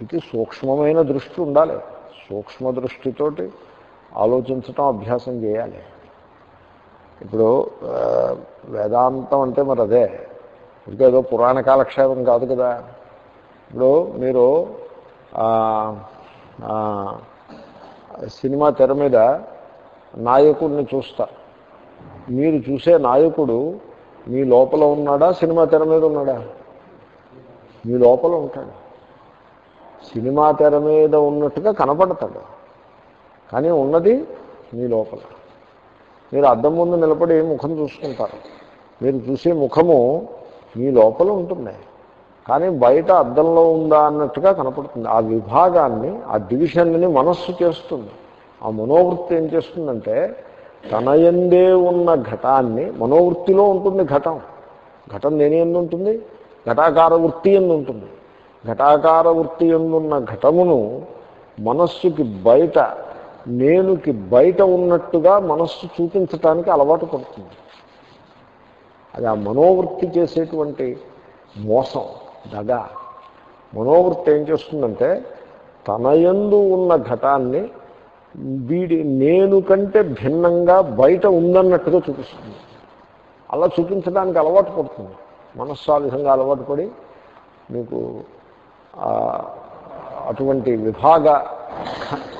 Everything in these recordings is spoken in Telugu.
ఇది సూక్ష్మమైన దృష్టి ఉండాలి. సూక్ష్మ దృష్టితోటి ఆలోచించటం అభ్యాసం చేయాలి. ఇప్పుడు వేదాంతం అంటే మరి అదే. ఇంకేదో పురాణ కాలక్షేపం కాదు కదా. ఇప్పుడు మీరు సినిమా తెర మీద నాయకుడిని చూస్తా. మీరు చూసే నాయకుడు మీ లోపల ఉన్నాడా సినిమా తెర మీద ఉన్నాడా? మీ లోపల ఉంటాడు. సినిమా తెర మీద ఉన్నట్టుగా కనపడతాడు. కానీ ఉన్నది మీ లోపల. మీరు అద్దం ముందు నిలబడి ముఖం చూసుకుంటారు. మీరు చూసే ముఖము మీ లోపల ఉంటుంది. కానీ బయట అద్దంలో ఉందా అన్నట్టుగా కనపడుతుంది. ఆ విభాగాన్ని ఆ డివిజన్ని మనస్సు చేస్తుంది. ఆ మనోవృత్తి ఏం చేస్తుందంటే తన ఎందే ఉన్న ఘటాన్ని మనోవృత్తిలో ఉంటుంది ఘటం. ఘటం దేని ఎందు ఉంటుంది? ఘటాకార వృత్తి ఎందు ఉంటుంది. ఘటాకార వృత్తి ఎందున్న ఘటమును మనస్సుకి బయట నేనుకి బయట ఉన్నట్టుగా మనస్సు చూపించటానికి అలవాటు పడుతుంది. అది ఆ మనోవృత్తి చేసేటువంటి మోసం దగ. మనోవృత్తి ఏం చేస్తుందంటే తన యందు ఉన్న ఘటాన్ని వీడి నేను కంటే భిన్నంగా బయట ఉందన్నట్టుగా చూపిస్తుంది. అలా చూపించడానికి అలవాటు పడుతుంది. మనస్సు ఆ విధంగా అలవాటు పడి మీకు అటువంటి విభాగ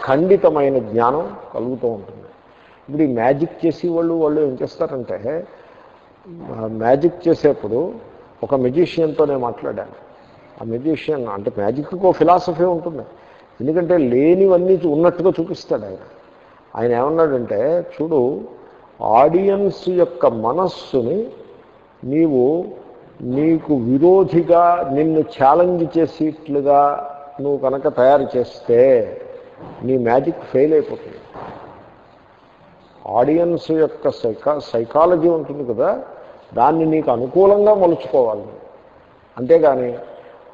ఖండితమైన జ్ఞానం కలుగుతూ ఉంటుంది. ఇప్పుడు ఈ మ్యాజిక్ చేసి వాళ్ళు వాళ్ళు ఏం చేస్తారంటే మ్యాజిక్ చేసేప్పుడు ఒక మెజిషియన్తో నేను మాట్లాడాను. ఆ మెజిషియన్ అంటే మ్యాజిక్కి ఒక ఫిలాసఫీ ఉంటుంది. ఎందుకంటే లేనివన్నీ ఉన్నట్టుగా చూపిస్తాడు ఆయన. ఆయన ఏమన్నాడంటే చూడు ఆడియన్స్ యొక్క మనస్సుని నీవు నీకు విరోధిగా నిన్ను ఛాలెంజ్ చేసేట్లుగా నువ్వు కనుక తయారు చేస్తే నీ మ్యాజిక్ ఫెయిల్ అయిపోతుంది. ఆడియన్స్ యొక్క సైకా సైకాలజీ ఉంటుంది కదా దాన్ని నీకు అనుకూలంగా మలుచుకోవాలి. అంతేగాని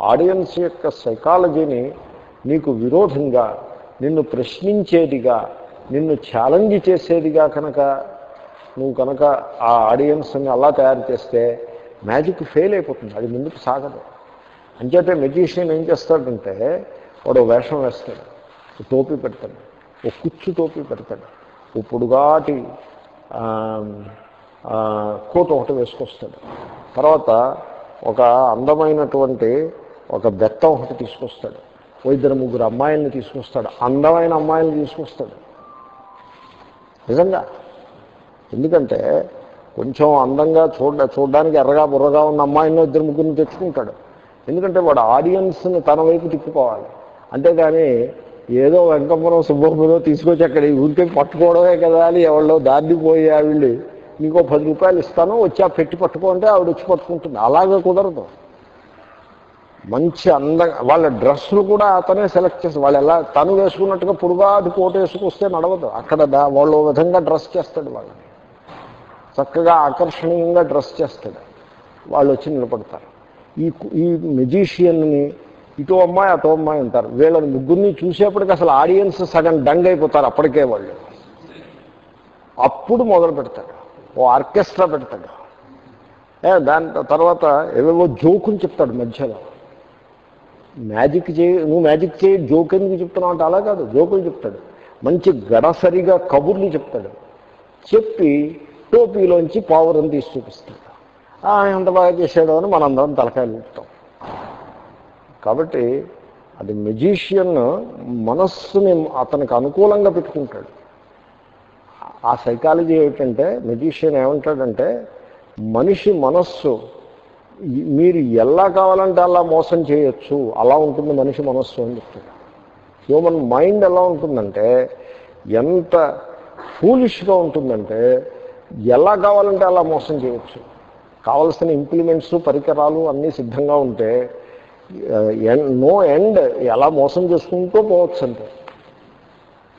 ఆడియన్స్ యొక్క సైకాలజీని నీకు విరోధంగా నిన్ను ప్రశ్నించేదిగా నిన్ను ఛాలెంజ్ చేసేదిగా కనుక నువ్వు కనుక ఆ ఆడియన్స్ని అలా తయారు చేస్తే మ్యాజిక్ ఫెయిల్ అయిపోతుంది. అది ముందుకు సాగదు. అంచేతే మెజిషియన్ ఏం చేస్తాడంటే వాడు వేషం వేస్తాడు. టోపీ పెడతాడు. ఓ కుచ్చు టోపీ పెడతాడు. ఓ పొడుగాటి కోట్ ఒకటి వేసుకొస్తాడు. తర్వాత ఒక అందమైనటువంటి ఒక బెత్తం ఒకటి తీసుకొస్తాడు. ఓ ఇద్దరు ముగ్గురు అమ్మాయిల్ని తీసుకొస్తాడు. అందమైన అమ్మాయిల్ని తీసుకొస్తాడు. నిజంగా. ఎందుకంటే కొంచెం అందంగా చూడ చూడడానికి ఎర్రగా బుర్రగా ఉన్న అమ్మాయిని ఇద్దరు ముగ్గురిని తెచ్చుకుంటాడు. ఎందుకంటే వాడు ఆడియన్స్ని తన వైపు తిప్పుకోవాలి. అంతేగాని ఏదో వెంకమ్మరం సుబ్బమ్మలో తీసుకొచ్చి అక్కడ ఊరికే పట్టుకోవడమే కదా అని ఎవరో దారిపోయి పోయి ఆవిళ్ళు నీకో పది రూపాయలు ఇస్తాను వచ్చి ఆ పెట్టి పట్టుకుంటే ఆవిడ వచ్చి పట్టుకుంటుంది. అలాగే కుదరదు. మంచి అందంగా వాళ్ళ డ్రెస్సులు కూడా అతనే సెలెక్ట్ చేసి వాళ్ళు ఎలా తను వేసుకున్నట్టుగా పొడుగాటి కోట వేసుకొస్తే నడవదు. అక్కడ వాళ్ళు విధంగా డ్రెస్ చేస్తాడు వాళ్ళని. చక్కగా ఆకర్షణీయంగా డ్రెస్ చేస్తాడు. వాళ్ళు వచ్చి నిలబడతారు. ఈ ఈ మెజీషియన్ని ఇటో అమ్మాయి అటో అమ్మాయి అంటారు. వీళ్ళని ముగ్గురిని చూసేప్పటికి అసలు ఆడియన్స్ సగం డంగ్ అయిపోతారు అప్పటికే వాళ్ళు. అప్పుడు మొదలు పెడతాడు. ఓ ఆర్కెస్ట్రా పెడతాడు. దాని తర్వాత ఏవేవో జోకులు చెప్తాడు మధ్యలో. మ్యాజిక్ చేయి నువ్వు మ్యాజిక్ చేయి జోక్ ఎందుకు చెప్తున్నావు అంటే అలా కాదు. జోకులు చెప్తాడు. మంచి గడసరిగా కబుర్లు చెప్తాడు. చెప్పి టోపీలోంచి పావురం తీసి చూపిస్తాడు. ఆయన ఎంత బాగా చేశాడో అని మనందరం తలకాయలు ఊపుతాం. కాబట్టి అది మెజీషియన్ మనస్సుని అతనికి అనుకూలంగా పెట్టుకుంటాడు. ఆ సైకాలజీ ఏమిటంటే మెజీషియన్ ఏమంటాడంటే మనిషి మనస్సు మీరు ఎలా కావాలంటే అలా మోసం చేయొచ్చు అలా ఉంటుంది మనిషి మనస్సు అని చెప్తాడు. హ్యూమన్ మైండ్ ఎలా ఉంటుందంటే ఎంత ఫూలిష్గా ఉంటుందంటే ఎలా కావాలంటే అలా మోసం చేయొచ్చు. కావలసిన ఇంప్లిమెంట్స్ పరికరాలు అన్నీ సిద్ధంగా ఉంటే నో ఎండ్ ఎలా మోసం చేసుకుంటూ పోవచ్చు అంతే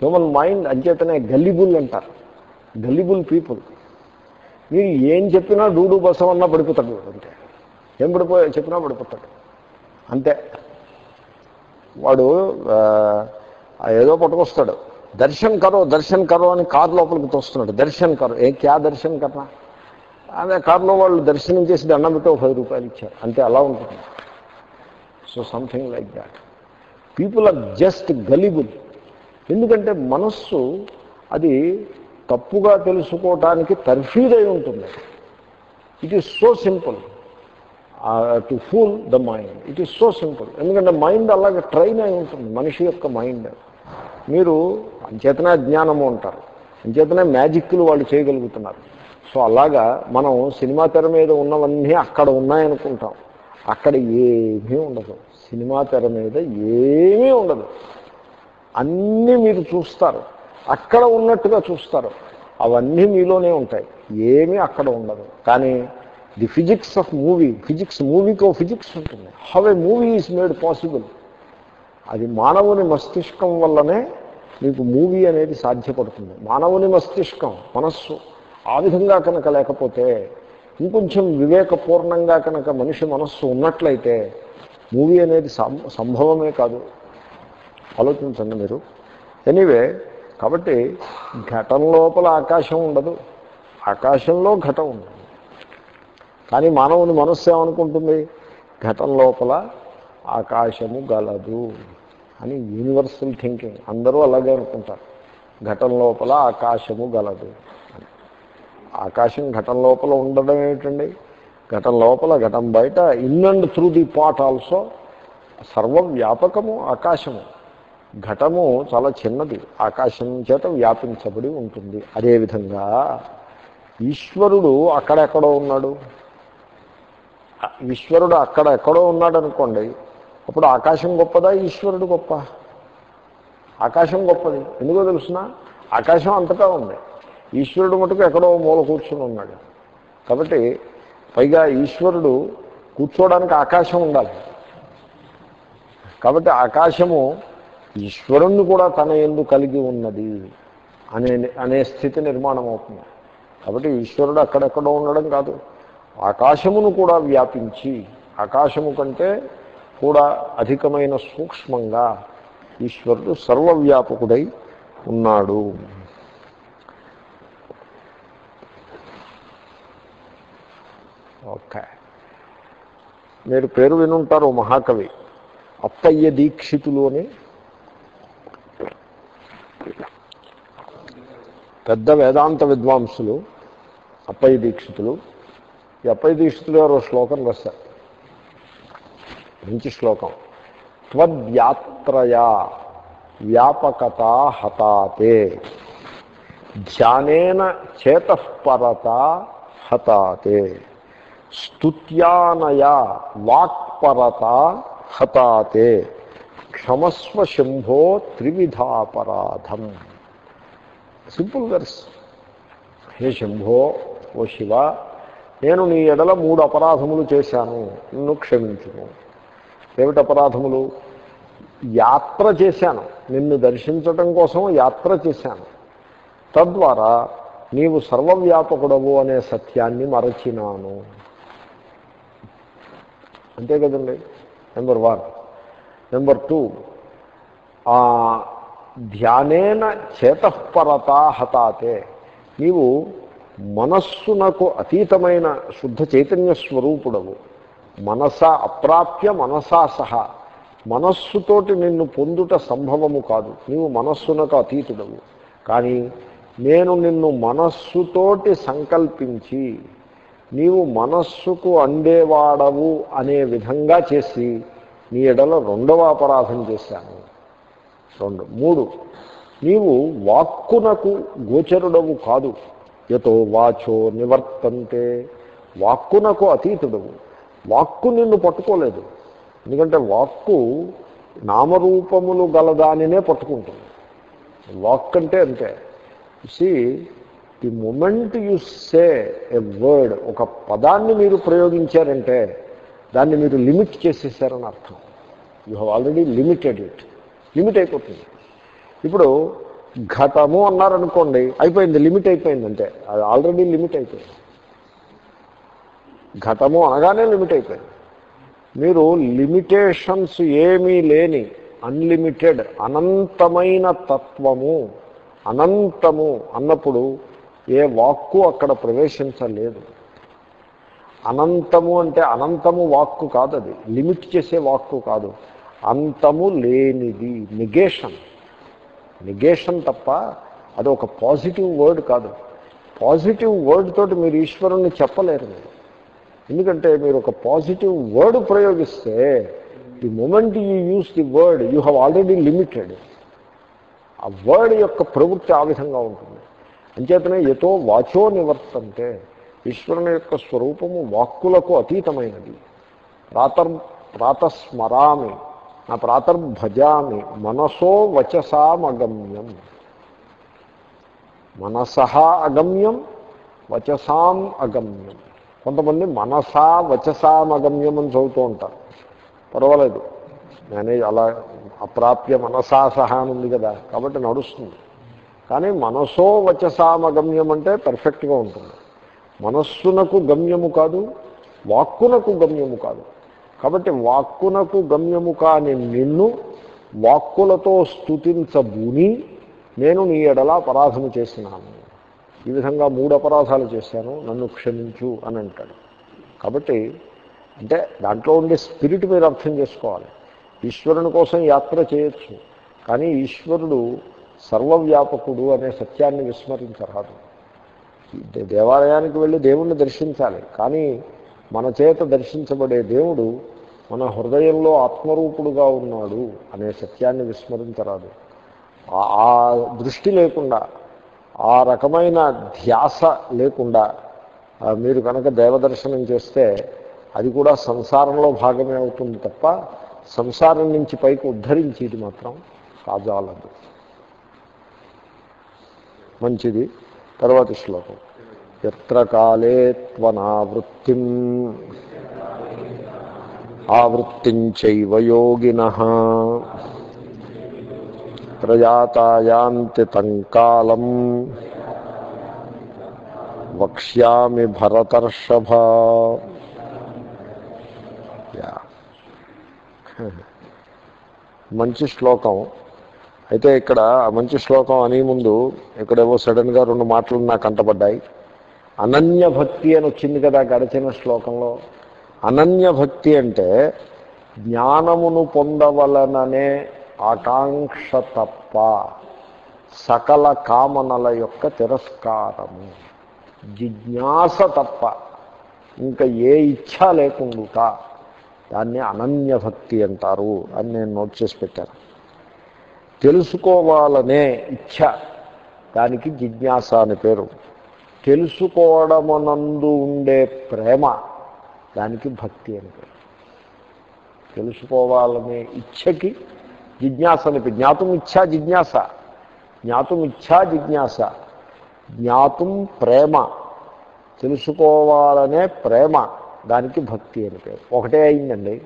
హ్యూమన్ మైండ్ అంచేతనే గల్లిబుల్ అంటారు. Gullible people. మీరు ఏం చెప్పినా డూడు బసం అన్నా పడిపోతాడు వాడు అంతే. ఏం పడిపో చెప్పినా పడిపోతాడు. అంతే. వాడు ఏదో పట్టుకొస్తాడు. దర్శన్ కరో దర్శన్ కరో అని కారు లోపలికి తోస్తున్నాడు. దర్శన్ కరో. ఏ క్యా దర్శన్ కర్రా? అదే కారులో వాళ్ళు దర్శనం చేసి దండం పెట్టి ఒక పది రూపాయలు ఇచ్చారు. అంతే అలా ఉంటుంది. So something like that people are just gullible ఎందుకంటే మనస్సు అది తప్పుగా తెలుసుకోవటానికి తర్ఫీదై ఉంటుంది. It is so simple to fool the mind it is so simple ఎందుకంటే మైండ్ అలాగే ట్రైన్ అయి ఉంటుంది. మనిషి యొక్క మైండ్ మీరు అంచేతనే అజ్ఞానము అంటారు. అంచేతనే మ్యాజిక్లు వాళ్ళు చేయగలుగుతున్నారు. సో అలాగా మనం సినిమా తెర మీద ఉన్నవన్నీ అక్కడ ఉన్నాయనుకుంటాం. అక్కడ ఏమీ ఉండదు. సినిమా తెర మీద ఏమీ ఉండదు. అన్నీ మీరు చూస్తారు. అక్కడ ఉన్నట్టుగా చూస్తారు. అవన్నీ మీలోనే ఉంటాయి. ఏమీ అక్కడ ఉండదు. కానీ the physics of movie physics మూవీకి ఓ ఫిజిక్స్ ఉంటుంది. How a movie is made possible. అది మానవుని మస్తిష్కం వల్లనే మీకు మూవీ అనేది సాధ్యపడుతుంది. మానవుని మస్తిష్కం మనస్సు ఆ విధంగా కనుక లేకపోతే ఇంకొంచెం వివేకపూర్ణంగా కనుక మనిషి మనస్సు ఉన్నట్లయితే మూవీ అనేది సం- సంభవమే కాదు. ఆలోచించండి మీరు. ఎనీవే కాబట్టి ఘటన లోపల ఆకాశం ఉండదు. ఆకాశంలో ఘటం ఉండదు. కానీ మానవుని మనస్సు ఏమనుకుంటుంది? ఘటన లోపల ఆకాశము గలదు. అని యూనివర్సల్ థింకింగ్ అందరూ అలాగే అనుకుంటారు. ఘటన లోపల ఆకాశము గలదు. ఆకాశం ఘటన లోపల ఉండడం ఏమిటండి? ఘటన లోపల ఘటం బయట in and through the pot also సర్వవ్యాపకము ఆకాశము. ఘటము చాలా చిన్నది. ఆకాశం చేత వ్యాపించబడి ఉంటుంది. అదేవిధంగా ఈశ్వరుడు అక్కడెక్కడో ఉన్నాడు. ఈశ్వరుడు అక్కడ ఎక్కడో ఉన్నాడు అనుకోండి అప్పుడు ఆకాశం గొప్పదా ఈశ్వరుడు గొప్ప? ఆకాశం గొప్పది. ఎందుకో తెలుసిన? ఆకాశం అంతటా ఉంది. ఈశ్వరుడు మటుకు ఎక్కడో మూల కూర్చుని ఉన్నాడు. కాబట్టి పైగా ఈశ్వరుడు కూర్చోవడానికి ఆకాశం ఉండాలి. కాబట్టి ఆకాశము ఈశ్వరుణ్ణి కూడా తన ఎందు కలిగి ఉన్నది అనే అనే స్థితి నిర్మాణం అవుతుంది. కాబట్టి ఈశ్వరుడు అక్కడెక్కడో ఉండడం కాదు. ఆకాశమును కూడా వ్యాపించి ఆకాశము కంటే కూడా అధికమైన సూక్ష్మంగా ఈశ్వరుడు సర్వవ్యాపకుడై ఉన్నాడు. ఓకే. మీరు పేరు వినుంటారు ఓ మహాకవి. అప్పయ్య దీక్షితులు అని పెద్ద వేదాంత విద్వాంసులు అప్పయ్య దీక్షితులు. ఈ అప్పయ్య దీక్షితులు గారు శ్లోకం రాశారు. మంచి శ్లోకం. త్వద్యాత్రయా వ్యాపకత హతాతే. ధ్యానేన చేతపరత హతాతే. స్తుత్యానయా వాక్పరత హతాతే. క్షమస్వ శంభో త్రివిధాపరాధం. Simple verse. హే శంభో ఓ శివ నేను నీ ఎడల మూడు అపరాధములు చేశాను. నిన్ను క్షమించును ఏమిటి అపరాధములు? యాత్ర చేశాను. నిన్ను దర్శించటం కోసం యాత్ర చేశాను. తద్వారా నీవు సర్వవ్యాపకుడవు అనే సత్యాన్ని మరచినాను. అంతే కదండి? నెంబర్ వన్ నెంబర్ టూ ధ్యానేన చేతఃపరత హతాతే. నీవు మనస్సునకు అతీతమైన శుద్ధ చైతన్య స్వరూపుడవు. మనస అప్రాప్య మనసా సహా. మనస్సుతోటి నిన్ను పొందుట సంభవము కాదు. నీవు మనస్సునకు అతీతుడవు. కానీ నేను నిన్ను మనస్సుతోటి సంకల్పించి నీవు మనస్సుకు అందేవాడవు అనే విధంగా చేసి నీ ఎడల రెండవ అపరాధం చేశాను. రెండు. మూడు. నీవు వాక్కునకు గోచరుడవు కాదు. యతో వాచో నివర్తంతే. వాక్కునకు అతీతుడవు. వాక్కు నిన్ను పట్టుకోలేదు. ఎందుకంటే వాక్కు నామరూపములు గలదానినే పట్టుకుంటుంది. వాక్ అంటే అంతే see the moment you say a word ఒక పదాన్ని మీరు ప్రయోగించారంటే దాన్ని మీరు లిమిట్ చేసేసారని అర్థం. You have already limited it limit అయిపోతుంది. ఇప్పుడు ఘటము అన్నారనుకోండి అయిపోయింది లిమిట్ అయిపోయింది అంతే. అది ఆల్రెడీ లిమిట్ అయిపోయింది. ఘటము అనగానే లిమిట్ అయిపోయింది. మీరు లిమిటేషన్స్ ఏమీ లేని అన్లిమిటెడ్ అనంతమైన తత్వము అనంతము అన్నప్పుడు ఏ వాక్కు అక్కడ ప్రవేశించలేదు. అనంతము అంటే అనంతము వాక్కు కాదు అది. లిమిట్ చేసే వాక్కు కాదు. అంతము లేనిది. నిగేషన్. నిగేషన్ తప్ప అది ఒక పాజిటివ్ వర్డ్ కాదు. పాజిటివ్ వర్డ్ తోటి మీరు ఈశ్వరుణ్ణి చెప్పలేరు మీరు. ఎందుకంటే మీరు ఒక positive word ప్రయోగిస్తే the moment you use the word you have already limited ఆ వర్డ్ యొక్క ప్రవృత్తి ఆ విధంగా ఉంటుంది. అంచేతనే ఎతో వాచో నివర్తంటే ఈశ్వరుని యొక్క స్వరూపము వాక్కులకు అతీతమైనది. ప్రాతర్ ప్రాతస్మరామి నా ప్రాతర్భజామి మనసో వచసామగమ్యం మనస అగమ్యం వచసాం అగమ్యం. కొంతమంది మనసా వచసామగమ్యం అని చదువుతూ ఉంటారు. పర్వాలేదు. మేనేజ్ అలా అప్రాప్య మనసా సహా ఉంది కదా కాబట్టి నడుస్తుంది. కానీ మనసో వచసామగమ్యం అంటే పర్ఫెక్ట్గా ఉంటుంది. మనస్సునకు గమ్యము కాదు వాక్కునకు గమ్యము కాదు. కాబట్టి వాక్కునకు గమ్యము కాని నిన్ను వాక్కులతో స్థుతించబూని నేను నీ ఎడలా పరాధము చేసినాను. ఈ విధంగా మూడు అపరాధాలు చేశాను నన్ను క్షమించు అని అంటాడు. కాబట్టి అంటే దాంట్లో ఉండే స్పిరిట్ మీరు అర్థం చేసుకోవాలి. ఈశ్వరుని కోసం యాత్ర చేయొచ్చు కానీ ఈశ్వరుడు సర్వవ్యాపకుడు అనే సత్యాన్ని విస్మరించరాదు. దేవాలయానికి వెళ్ళి దేవుణ్ణి దర్శించాలి కానీ మన చేత దర్శించబడే దేవుడు మన హృదయంలో ఆత్మరూపుడుగా ఉన్నాడు అనే సత్యాన్ని విస్మరించరాదు. ఆ దృష్టి లేకుండా ఆ రకమైన ధ్యాస లేకుండా మీరు కనుక దేవదర్శనం చేస్తే అది కూడా సంసారంలో భాగమే అవుతుంది తప్ప సంసారం నుంచి పైకి ఉద్ధరించేది మాత్రం కాజాలదు. మంచిది. తర్వాతి శ్లోకం. ఎత్ర కాలే త్వనావృత్తిం. ఆవృత్తించైవ యోగిన. ప్రజాతాయాంతి తంకాలం వక్ష్యామి భరతర్షభ. యా. మంచి శ్లోకం. అయితే ఇక్కడ మంచి శ్లోకం అనే ముందు ఇక్కడేవో సడన్గా రెండు మాటలు నాకు కంటపడ్డాయి అనన్య భక్తి అని వచ్చింది కదా గడిచిన శ్లోకంలో. అనన్య భక్తి అంటే జ్ఞానమును పొందవలననే ఆకాంక్ష తప్ప సకల కామనల యొక్క తిరస్కారము. జిజ్ఞాస తప్ప ఇంకా ఏ ఇచ్ఛ లేకుండా దాన్ని అనన్య భక్తి అంటారు అని నేను నోట్ చేసి పెట్టాను. తెలుసుకోవాలనే ఇచ్ఛ దానికి జిజ్ఞాస అని పేరు. తెలుసుకోవడమునందు ఉండే ప్రేమ దానికి భక్తి అని పేరు. తెలుసుకోవాలనే ఇచ్ఛకి జిజ్ఞాస అని పేరు. ఇచ్ఛా జిజ్ఞాస. జ్ఞాతం ఇచ్ఛా జిజ్ఞాస. జ్ఞాతుం ప్రేమ. తెలుసుకోవాలనే ప్రేమ. దానికి భక్తి అని పేరు. ఒకటే అయిందండి.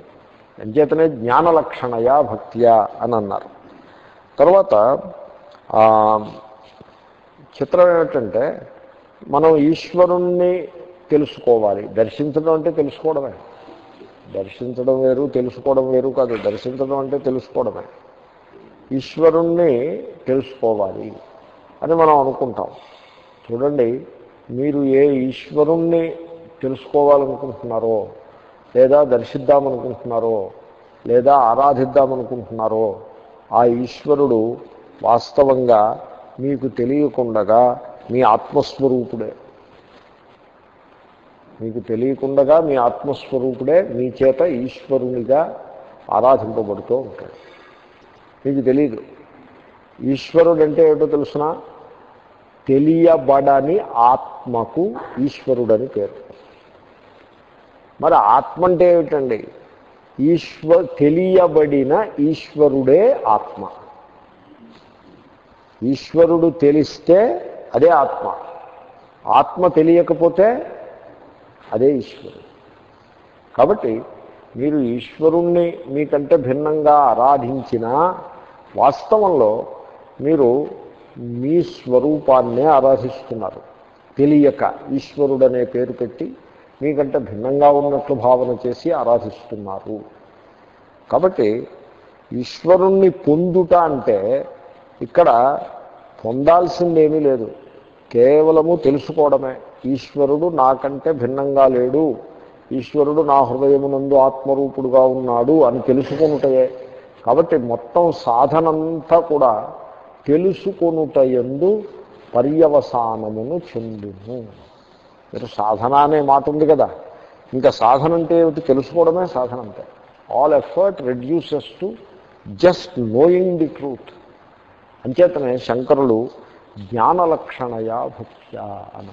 అంచేతనే జ్ఞాన లక్షణయా భక్తియా అని అన్నారు. తర్వాత చిత్రం ఏమిటంటే మనం ఈశ్వరుణ్ణి తెలుసుకోవాలి. దర్శించడం అంటే తెలుసుకోవడమే. దర్శించడం వేరు తెలుసుకోవడం వేరు కాదు. దర్శించడం అంటే తెలుసుకోవడమే. ఈశ్వరుణ్ణి తెలుసుకోవాలి అని మనం అనుకుంటాం. చూడండి మీరు ఏ ఈశ్వరుణ్ణి తెలుసుకోవాలనుకుంటున్నారో లేదా దర్శిద్దామనుకుంటున్నారో లేదా ఆరాధిద్దామనుకుంటున్నారో ఆ ఈశ్వరుడు వాస్తవంగా మీకు తెలియకుండగా మీ ఆత్మస్వరూపుడే. మీకు తెలియకుండగా మీ ఆత్మస్వరూపుడే మీ చేత ఈశ్వరునిగా ఆరాధింపబడుతూ ఉంటాడు. మీకు తెలియదు ఈశ్వరుడు అంటే ఏమిటో తెలుసిన? తెలియబడని ఆత్మకు ఈశ్వరుడని పేరు. మరి ఆత్మ అంటే ఏమిటండి? ఈశ్వ తెలియబడిన ఈశ్వరుడే ఆత్మ. ఈశ్వరుడు తెలిస్తే అదే ఆత్మ. ఆత్మ తెలియకపోతే అదే ఈశ్వరుడు. కాబట్టి మీరు ఈశ్వరుణ్ణి మీకంటే భిన్నంగా ఆరాధించినా వాస్తవంలో మీరు మీ స్వరూపాన్నే ఆరాధిస్తున్నారు. తెలియక ఈశ్వరుడనే పేరు పెట్టి మీకంటే భిన్నంగా ఉన్నట్లు భావన చేసి ఆరాధిస్తున్నారు. కాబట్టి ఈశ్వరుణ్ణి పొందుట అంటే ఇక్కడ పొందాల్సిందేమీ లేదు. కేవలము తెలుసుకోవడమే. ఈశ్వరుడు నాకంటే భిన్నంగా లేడు. ఈశ్వరుడు నా హృదయమునందు ఆత్మరూపుడుగా ఉన్నాడు అని తెలుసుకునుటయే. కాబట్టి మొత్తం సాధనంతా కూడా తెలుసుకొనుటయందు పర్యవసానమును చెందును. మీరు సాధన అనే మాట ఉంది కదా. ఇంకా సాధన అంటే ఏమిటి? తెలుసుకోవడమే సాధన అంటే. All effort reduces to just knowing the truth అంచేతనే శంకరులు జ్ఞానలక్షణయా భక్త్యా అని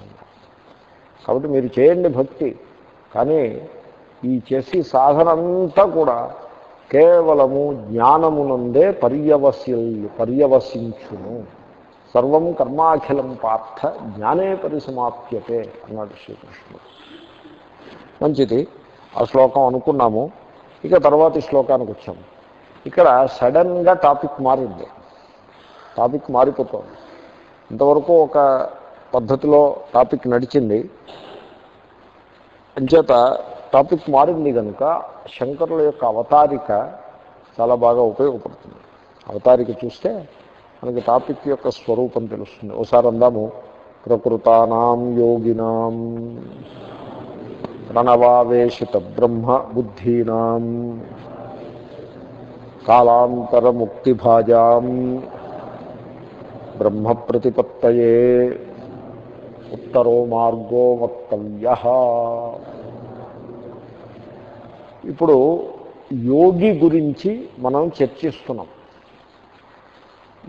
కాబట్టి మీరు చేయండి భక్తి కానీ ఈ చేసి సాధన అంతా కూడా కేవలము జ్ఞానమునందే పర్యవసి పర్యవసించును. సర్వం కర్మాఖిలం పార్థ జ్ఞానే పరిసమాప్యతే అన్నాడు శ్రీకృష్ణుడు. మంచిది. ఆ శ్లోకం అనుకున్నాము. ఇక తర్వాతి శ్లోకానికి వచ్చాము. ఇక్కడ సడన్గా టాపిక్ మారింది. టాపిక్ మారిపోతుంది. ఇంతవరకు ఒక పద్ధతిలో టాపిక్ నడిచింది. అంచేత టాపిక్ మారింది కనుక శంకరుల యొక్క అవతారిక చాలా బాగా ఉపయోగపడుతుంది. అవతారిక చూస్తే మనకి టాపిక్ యొక్క స్వరూపం తెలుస్తుంది. ఒకసారి అందాము. ప్రకృతానాం యోగినాం. ప్రణవావేశిత బ్రహ్మ బుద్ధీనాం. కాలాంతరముక్తిభాజాం. బ్రహ్మప్రతిపత్తయే. ఉత్తరో మార్గో వక్తవ్య. ఇప్పుడు యోగి గురించి మనం చర్చిస్తున్నాం.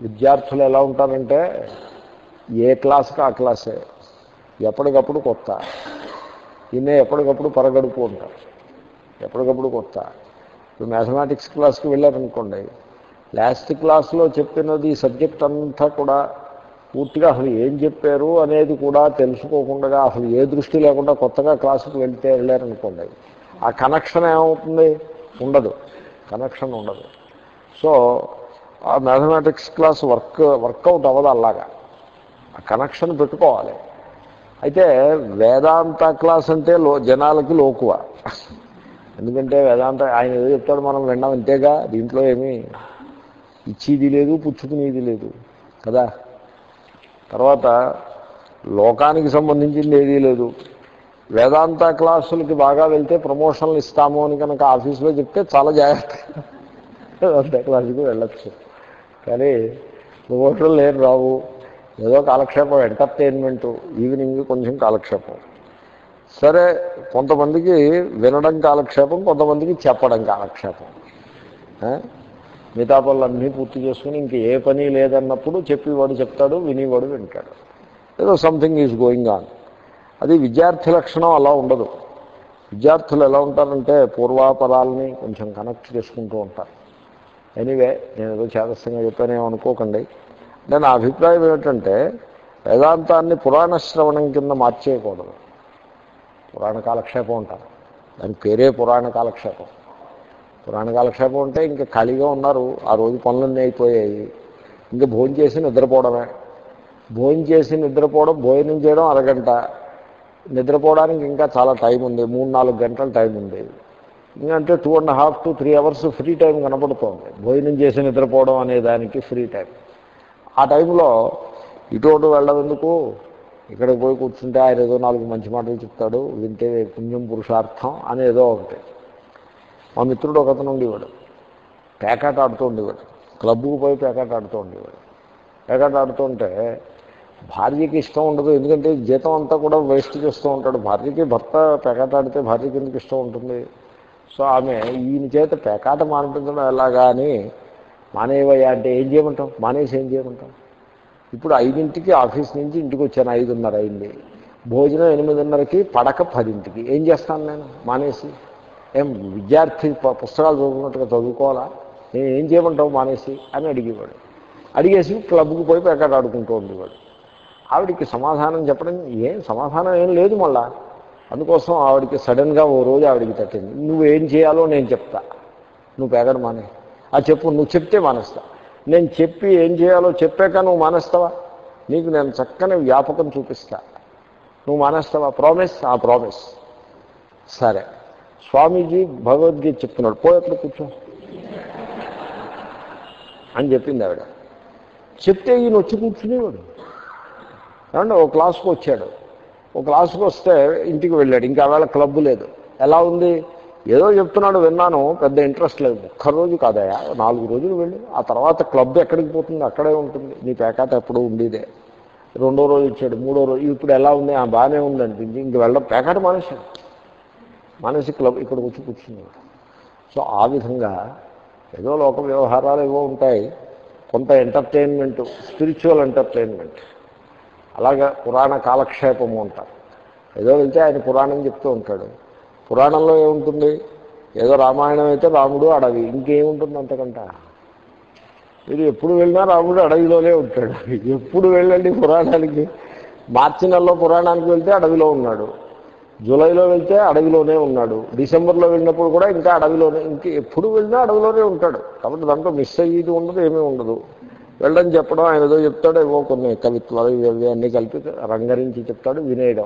విద్యార్థులు ఎలా ఉంటారంటే ఏ క్లాస్కి ఆ క్లాసే. ఎప్పటికప్పుడు కొత్త. ఈయన ఎప్పటికప్పుడు పరగడుపు ఉంటారు. ఎప్పటికప్పుడు కొత్త. ఇప్పుడు మ్యాథమెటిక్స్ క్లాస్కి వెళ్ళారనుకోండి లాస్ట్ క్లాస్లో చెప్పినది సబ్జెక్ట్ అంతా కూడా పూర్తిగా అసలు ఏం చెప్పారు అనేది కూడా తెలుసుకోకుండా అసలు ఏ దృష్టి లేకుండా కొత్తగా క్లాసుకు వెళ్తే వెళ్ళారనుకోండి. ఆ కనెక్షన్ ఏమవుతుంది? ఉండదు. కనెక్షన్ ఉండదు. సో ఆ మ్యాథమెటిక్స్ క్లాస్ వర్క్ వర్కౌట్ అవ్వదు అలాగా. ఆ కనెక్షన్ పెట్టుకోవాలి. అయితే వేదాంత క్లాస్ అంటే లో జనాలకి లోకువ. ఎందుకంటే వేదాంత ఆయన ఏదో చెప్తాడు మనం విన్నాం అంతేగా. దీంట్లో ఏమీ ఇచ్చేది లేదు పుచ్చుకునేది లేదు. కదా? తర్వాత లోకానికి సంబంధించింది ఏదీ లేదు. వేదాంత క్లాసులకి బాగా వెళ్తే ప్రమోషన్లు ఇస్తాము అని కనుక ఆఫీస్లో చెప్తే చాలా జాగ్రత్త వేదాంత క్లాసుకి వెళ్ళచ్చు. కానీ ప్రమోషన్లు లేరు రావు. ఏదో కాలక్షేపం ఎంటర్టైన్మెంటు ఈవినింగ్ కొంచెం కాలక్షేపం. సరే కొంతమందికి వినడం కాలక్షేపం కొంతమందికి చెప్పడం కాలక్షేపం. మిగతా పనులన్నీ పూర్తి చేసుకుని ఇంక ఏ పని లేదన్నప్పుడు చెప్పేవాడు చెప్తాడు వినేవాడు వింటాడు. ఏదో సంథింగ్ ఈజ్ గోయింగ్ ఆన్ అది విద్యార్థి లక్షణం అలా ఉండదు. విద్యార్థులు ఎలా ఉంటారంటే పూర్వాపరాలని కొంచెం కనెక్ట్ చేసుకుంటూ ఉంటారు. ఎనీవే నేను ఏదో చేదస్తంగా చెప్పానేమో అనుకోకండి. అంటే నా అభిప్రాయం ఏమిటంటే వేదాంతాన్ని పురాణ శ్రవణం కింద మార్చేయకూడదు. పురాణ కాలక్షేపం ఉంటారు దాని పేరే పురాణ కాలక్షేపం. పురాణ కాలక్షేపం అంటే ఇంకా ఖాళీగా ఉన్నారు. ఆ రోజు పనులన్నీ అయిపోయాయి. ఇంకా భోజనం చేసి నిద్రపోవడమే. భోజనం చేసి నిద్రపోవడం భోజనం చేయడం అరగంట. నిద్రపోవడానికి ఇంకా చాలా టైం ఉంది. మూడు నాలుగు గంటల టైం ఉంది. ఎందుకంటే two and half to three hours free time కనపడుతోంది. భోజనం చేసి నిద్రపోవడం అనే దానికి ఫ్రీ టైం ఆ టైంలో ఇటువంటి అటు వెళ్ళడం ఎందుకు ఇక్కడికి పోయి కూర్చుంటే ఆయన ఏదో నాలుగు మంచి మాటలు చెప్తాడు. వింటే పుణ్యం పురుషార్థం అనేదో ఒకటి. మా మిత్రుడు ఒకతను ఉండేవాడు. పేకాట ఆడుతూ ఉండేవాడు. క్లబ్కు పోయి పేకాట ఆడుతూ ఉండేవాడు. పేకాట ఆడుతుంటే భార్యకి ఇష్టం ఉండదు. ఎందుకంటే జీతం అంతా కూడా వేస్ట్ చేస్తూ ఉంటాడు. భార్యకి భర్త పేకాట ఆడితే భార్యకి ఎందుకు ఇష్టం ఉంటుంది? సో ఆమె ఈయన చేత పేకాట మానిపించడం ఎలాగా అని మానేవయ్యా అంటే ఏం చేయమంటాం మానేసి ఏం చేయమంటాం ఇప్పుడు ఐదింటికి ఆఫీస్ నుంచి ఇంటికి వచ్చాను. ఐదున్నర అయింది. భోజనం ఎనిమిదిన్నరకి పడక పదింటికి. ఏం చేస్తాను నేను? మానేసి. ఏం విద్యార్థి పుస్తకాలు చదువుకున్నట్టుగా చదువుకోవాలా? నేను ఏం చేయమంటావు మానేసి? అని అడిగేవాడు. అడిగేసి క్లబ్కి పోయి పేకాట ఆడుకుంటూ ఉండేవాడు. ఆవిడికి సమాధానం చెప్పడం ఏం సమాధానం ఏం లేదు మళ్ళా. అందుకోసం ఆవిడికి సడన్గా ఓ రోజు ఆవిడికి తట్టింది. నువ్వేం చేయాలో నేను చెప్తా. నువ్వు పేకాట మానే. ఆ చెప్పు నువ్వు చెప్తే మానేస్తా. నేను చెప్పి ఏం చేయాలో చెప్పాక నువ్వు మానేస్తావా? నీకు నేను చక్కని వ్యాపకం చూపిస్తా. నువ్వు మానేస్తావా? ప్రామిస్ ఆ ప్రామిస్ సరే. స్వామీజీ భగవద్గీత చెప్తున్నాడు పోయి ఎక్కడ కూర్చో అని చెప్పింది ఆవిడ. చెప్తే ఈయన వచ్చి కూర్చునేవాడు. ఏమంటే ఓ క్లాస్కి వచ్చాడు. ఒక క్లాస్కి వస్తే ఇంటికి వెళ్ళాడు. ఇంకా వేళ క్లబ్ లేదు. ఎలా ఉంది? ఏదో చెప్తున్నాడు విన్నాను. పెద్ద ఇంట్రెస్ట్ లేదు. ఒక్క రోజు కాదయా నాలుగు రోజులు వెళ్ళి ఆ తర్వాత క్లబ్ ఎక్కడికి పోతుంది? అక్కడే ఉంటుంది. నీ పేకాట ఎప్పుడు ఉండేదే. రెండో రోజు ఇచ్చాడు మూడో రోజు ఇప్పుడు ఎలా ఉంది? ఆ బాగానే ఉంది అనిపించి ఇంక వెళ్ళడం పేకాట మానేశాడు. మానేసి క్లబ్ ఇక్కడ వచ్చి కూర్చున్నాడు సో ఆ విధంగా ఏదో లోక వ్యవహారాలు ఏవో ఉంటాయి. కొంత ఎంటర్టైన్మెంట్ స్పిరిచువల్ ఎంటర్టైన్మెంట్. అలాగా పురాణ కాలక్షేపము అంటారు. ఏదో వెళ్తే ఆయన పురాణం చెప్తూ ఉంటాడు. పురాణంలో ఏముంటుంది? ఏదో రామాయణం అయితే రాముడు అడవి. ఇంకేముంటుంది అంతకంట? మీరు ఎప్పుడు వెళ్ళినా రాముడు అడవిలోనే ఉంటాడు. ఎప్పుడు వెళ్ళండి పురాణానికి? మార్చి నెలలో పురాణానికి వెళ్తే అడవిలో ఉన్నాడు. జూలైలో వెళ్తే అడవిలోనే ఉన్నాడు. డిసెంబర్లో వెళ్ళినప్పుడు కూడా ఇంకా అడవిలోనే ఇంక ఎప్పుడు వెళ్ళినా అడవిలోనే ఉంటాడు. కాబట్టి దాంట్లో మిస్ అయ్యేది ఉండదు ఏమీ ఉండదు. వెళ్ళడం చెప్పడం ఆయన ఏదో చెప్తాడు ఏవో కొన్ని కవిత్వాలు ఇవి అవి అన్నీ కలిపి రంగరించి చెప్తాడు వినేయడం.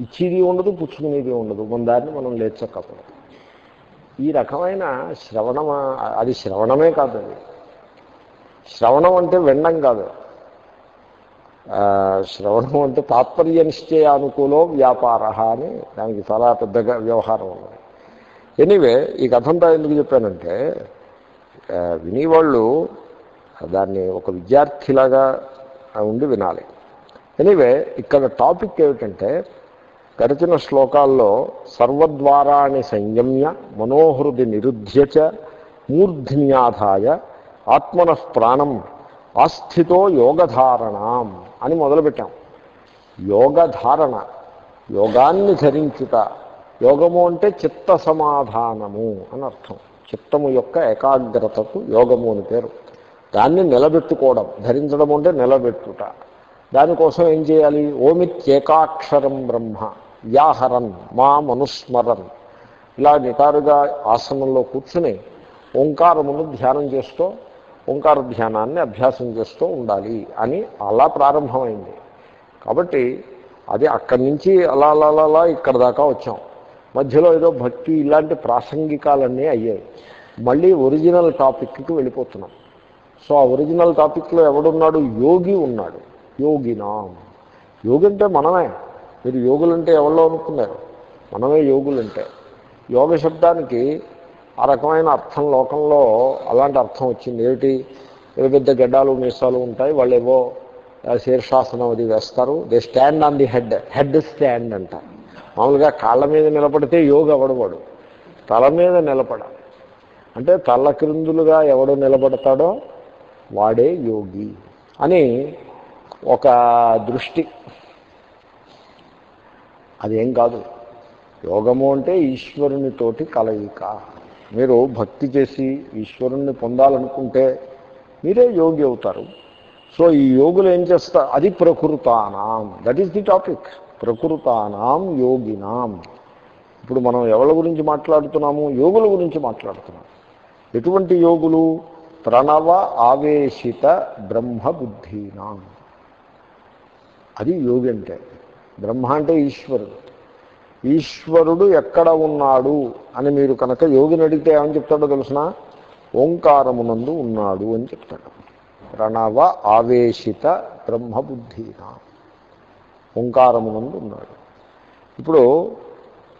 ఇచ్చేది ఉండదు పుచ్చుకునేది ఉండదు. మన దారిని మనం లేచక్కకూడదు ఈ రకమైన శ్రవణమా అది శ్రవణమే కాదు అది. శ్రవణం అంటే వినడం కాదు. శ్రవణం అంటే తాత్పర్య నిశ్చయ అనుకూలో వ్యాపార అని దానికి చాలా పెద్దగా వ్యవహారం ఉన్నది. ఎనీవే ఈ కథంతా ఎందుకు చెప్పానంటే వినేవాళ్ళు దాన్ని ఒక విద్యార్థిలాగా ఉండి వినాలి. ఎనీవే ఇక్కడ టాపిక్ ఏమిటంటే గడిచిన శ్లోకాల్లో సర్వద్వారాన్ని సంయమ్య మనోహృది నిరుధ్యచ మూర్ధిన్యాధాయ ఆత్మన ప్రాణం ఆస్థితో యోగధారణం అని మొదలుపెట్టాం. యోగధారణ యోగాన్ని ధరించుట. యోగము అంటే చిత్త సమాధానము అని అర్థం. చిత్తము యొక్క ఏకాగ్రతకు యోగము అని పేరు. దాన్ని నిలబెట్టుకోవడం ధరించడం అంటే నిలబెట్టుట. దానికోసం ఏం చేయాలి? ఓమిత్యేకాక్షరం బ్రహ్మ వ్యాహరన్ మా మనుస్మరన్. ఇలా నిటారుగా ఆసనంలో కూర్చుని ఓంకారమును ధ్యానం చేస్తూ ఓంకార ధ్యానాన్ని అభ్యాసం చేస్తూ ఉండాలి అని అలా ప్రారంభమైంది. కాబట్టి అది అక్కడి నుంచి అలా అలా అలా అలా ఇక్కడ దాకా వచ్చాం. మధ్యలో ఏదో భక్తి ఇలాంటి ప్రాసంగికాలన్నీ అయ్యాయి. మళ్ళీ ఒరిజినల్ టాపిక్కి వెళ్ళిపోతున్నాం. సో ఆ ఒరిజినల్ టాపిక్లో ఎవడున్నాడు? యోగి ఉన్నాడు. యోగినాం. యోగి అంటే మనమే. మీరు యోగులంటే ఎవరో అనుకున్నారు? మనమే యోగులంటే. యోగ శబ్దానికి ఆ రకమైన అర్థం లోకంలో అలాంటి అర్థం వచ్చింది. ఏమిటి? పెద్ద పెద్ద గడ్డాలు మీసాలు ఉంటాయి. వాళ్ళు ఏవో శీర్షాసనం అది వేస్తారు. They stand on the head headstand అంట. మామూలుగా కాళ్ళ మీద నిలబడితే యోగ అవడవాడు తల మీద నిలబడాలి అంటే తల క్రిందులుగా ఎవడు నిలబడతాడో వాడే యోగి అని ఒక దృష్టి. అదేం కాదు. యోగము అంటే ఈశ్వరునితోటి కలయిక. మీరు భక్తి చేసి ఈశ్వరుణ్ణి పొందాలనుకుంటే మీరే యోగి అవుతారు. సో ఈ యోగులు ఏం చేస్తా అది ప్రకృతానాం. దట్ ఈస్ ది టాపిక్ ప్రకృతానాం యోగినాం. ఇప్పుడు మనం ఎవరి గురించి మాట్లాడుతున్నాము? యోగుల గురించి మాట్లాడుతున్నాం. ఎటువంటి యోగులు? ప్రణవ ఆవేశిత బ్రహ్మబుద్ధీనాం అది యోగి అంటే. బ్రహ్మ అంటే ఈశ్వరుడు. ఈశ్వరుడు ఎక్కడ ఉన్నాడు అని మీరు కనుక యోగిని అడిగితే ఏమని చెప్తాడో తెలిసిన? ఓంకారమునందు ఉన్నాడు అని చెప్తాడు. ప్రణవ ఆవేశిత బ్రహ్మబుద్ధీనా? ఓంకారమునందు ఉన్నాడు. ఇప్పుడు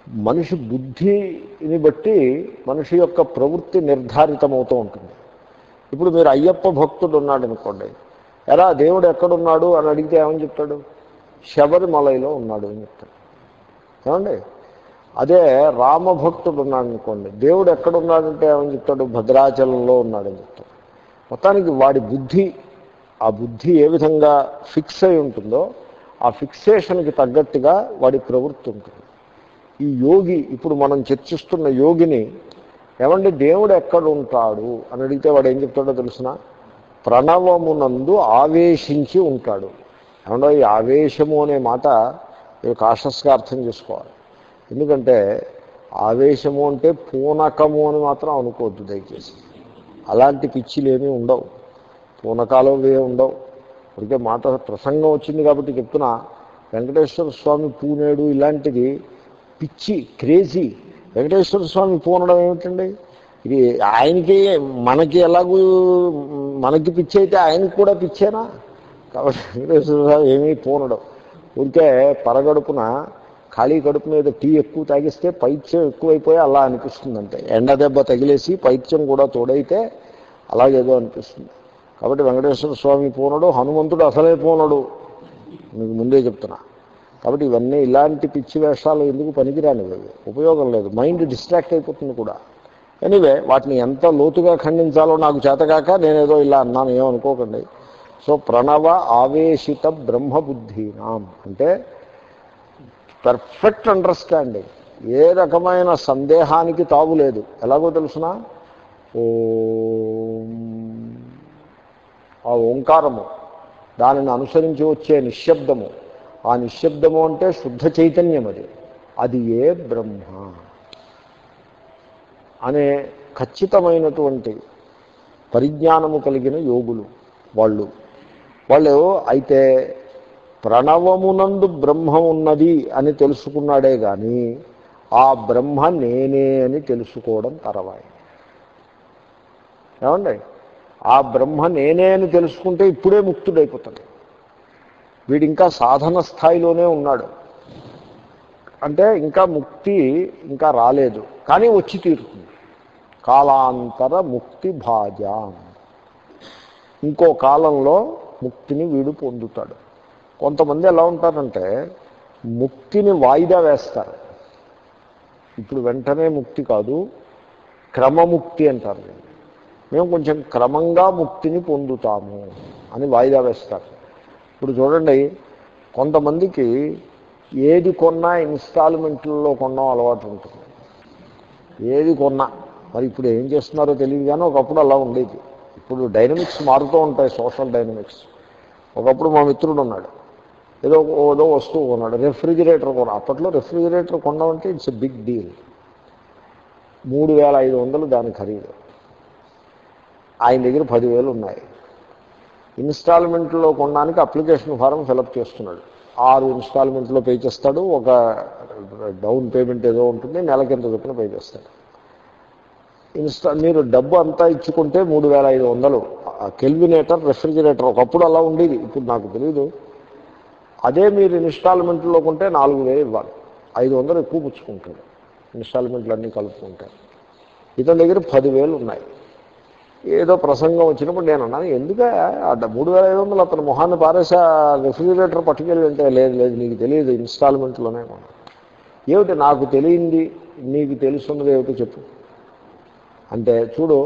మనిషి బుద్ధిని బట్టి మనిషి యొక్క ప్రవృత్తి నిర్ధారితమవుతూ ఉంటుంది. ఇప్పుడు మీరు అయ్యప్ప భక్తుడు ఉన్నాడు అనుకోండి. ఎలా? దేవుడు ఎక్కడున్నాడు అని అడిగితే ఏమని చెప్తాడు? శబరిమలలో ఉన్నాడు అని చెప్తాడు. ఏమండి? అదే రామభక్తుడు ఉన్నాడు అనుకోండి దేవుడు ఎక్కడున్నాడంటే ఏమని చెప్తాడు? భద్రాచలంలో ఉన్నాడని చెప్తాడు. మొత్తానికి వాడి బుద్ధి ఆ బుద్ధి ఏ విధంగా ఫిక్స్ అయి ఉంటుందో ఆ ఫిక్సేషన్కి తగ్గట్టుగా వాడి ప్రవృత్తి ఉంటుంది. ఈ యోగి ఇప్పుడు మనం చర్చిస్తున్న యోగిని ఏమండి? దేవుడు ఎక్కడ ఉంటాడు అని అడిగితే వాడు ఏం చెప్తాడో తెలిసిన? ప్రణవమునందు ఆవేశించి ఉంటాడు. ఏమంటే ఈ ఆవేశము అనే మాట ఇవి కాషస్గా అర్థం చేసుకోవాలి. ఎందుకంటే ఆవేశము అంటే పూనకము అని మాత్రం అనుకోవద్దు దయచేసి. అలాంటి పిచ్చిలు ఏమీ ఉండవు. పూనకాలు ఇవే ఉండవు. అందుకే మాట ప్రసంగం వచ్చింది కాబట్టి చెప్తున్నా వెంకటేశ్వర స్వామి పూనేడు ఇలాంటిది పిచ్చి క్రేజీ. వెంకటేశ్వర స్వామి పూనడం ఏమిటండి? ఇది ఆయనకి మనకి ఎలాగూ మనకి పిచ్చి అయితే ఆయనకి కూడా పిచ్చేనా? కాబట్టి వెంకటేశ్వర స్వామి ఏమీ పూనడం. ఊరికే పరగడుపున ఖాళీ కడుపు మీద టీ ఎక్కువ తాగిస్తే పైత్యం ఎక్కువైపోయి అలా అనిపిస్తుంది అంతే ఎండ దెబ్బ తగిలేసి పైత్యం కూడా తోడైతే అలాగేదో అనిపిస్తుంది. కాబట్టి వెంకటేశ్వర స్వామి పోనడు హనుమంతుడు అసలే పోనడు. మీకు ముందే చెప్తున్నా. కాబట్టి ఇవన్నీ ఇలాంటి పిచ్చి వేషాలు ఎందుకు పనికిరానివి? ఉపయోగం లేదు. మైండ్ డిస్ట్రాక్ట్ అయిపోతుంది కూడా. ఎనీవే వాటిని ఎంత లోతుగా ఖండించాలో నాకు చేతగాక నేనేదో ఇలా అన్నాను ఏమనుకోకండి. సో ప్రణవ ఆవేశిత బ్రహ్మబుద్ధీనాం. అంటే పర్ఫెక్ట్ అండర్స్టాండింగ్ ఏ రకమైన సందేహానికి తావులేదు ఎలాగో తెలుసిన? ఓ. ఆ ఓంకారము దానిని అనుసరించి వచ్చే నిశ్శబ్దము. ఆ నిశ్శబ్దము అంటే శుద్ధ చైతన్యం అది. అది ఏ బ్రహ్మ? అనే ఖచ్చితమైనటువంటి పరిజ్ఞానము కలిగిన యోగులు వాళ్ళు. వాళ్ళు అయితే ప్రణవమునందు బ్రహ్మ ఉన్నది అని తెలుసుకున్నాడే కానీ ఆ బ్రహ్మ నేనే అని తెలుసుకోవడం తర్వాయి. ఏమండి? ఆ బ్రహ్మ నేనే అని తెలుసుకుంటే ఇప్పుడే ముక్తుడైపోతాడు. వీడు ఇంకా సాధన స్థాయిలోనే ఉన్నాడు. అంటే ఇంకా ముక్తి ఇంకా రాలేదు. కానీ వచ్చి తీరుతుంది. కాలాంతర ముక్తి భాజ. ఇంకో కాలంలో ముక్తిని వీడు పొందుతాడు. కొంతమంది ఎలా ఉంటారంటే ముక్తిని వాయిదా వేస్తారు. ఇప్పుడు వెంటనే ముక్తి కాదు క్రమముక్తి అంటారు మేము కొంచెం క్రమంగా ముక్తిని పొందుతాము అని వాయిదా వేస్తారు. ఇప్పుడు చూడండి కొంతమందికి ఏది కొన్నా ఇన్స్టాల్మెంట్లలో కొనడం అలవాటు ఉంటుంది. ఏది కొన్నా. మరి ఇప్పుడు ఏం చేస్తున్నారో తెలియదు కానీ ఒకప్పుడు అలా ఉండేది. ఇప్పుడు డైనమిక్స్ మారుతూ ఉంటాయి సోషల్ డైనమిక్స్. ఒకప్పుడు మా మిత్రుడు ఉన్నాడు. ఏదో ఏదో వస్తువు కొన్నాడు. రెఫ్రిజిరేటర్ కొన్నాడు. అప్పట్లో రెఫ్రిజిరేటర్ కొన్నామంటే ఇట్స్ ఎ బిగ్ డీల్ మూడు వేల ఐదు వందలు దాని ఖరీదు. ఆయన దగ్గర పదివేలు ఉన్నాయి. ఇన్స్టాల్మెంట్లో కొనడానికి అప్లికేషన్ ఫారం ఫిలప్ చేస్తున్నాడు. ఆరు ఇన్స్టాల్మెంట్లో పే చేస్తాడు. ఒక డౌన్ పేమెంట్ ఏదో ఉంటుంది. నెలకింత చొప్పున పే చేస్తాడు. ఇన్స్టా మీరు డబ్బు అంతా ఇచ్చుకుంటే మూడు వేల ఐదు వందలు. ఆ కెల్వినేటర్ రెఫ్రిజిరేటర్ ఒకప్పుడు అలా ఉండేది. ఇప్పుడు నాకు తెలియదు అదే మీరు ఇన్స్టాల్మెంట్లో కొంటే నాలుగు వేలు ఇవ్వాలి. ఐదు వందలు ఎక్కువ పుచ్చుకుంటాడు ఇన్స్టాల్మెంట్లు అన్నీ కలుపుకుంటారు ఇతని దగ్గర పదివేలు ఉన్నాయి. ఏదో ప్రసంగం వచ్చినప్పుడు నేను అన్నాను ఎందుకు? మూడు వేల ఐదు వందలు అతను మొహాన్ని పారేసా రెఫ్రిజిరేటర్ పట్టుకెళ్ళి అంటే లేదు లేదు నీకు తెలియదు ఇన్స్టాల్మెంట్లోనే ఏమిటి నాకు తెలియంది? నీకు తెలుసున్నది ఏమిటో చెప్పు. అంటే చూడు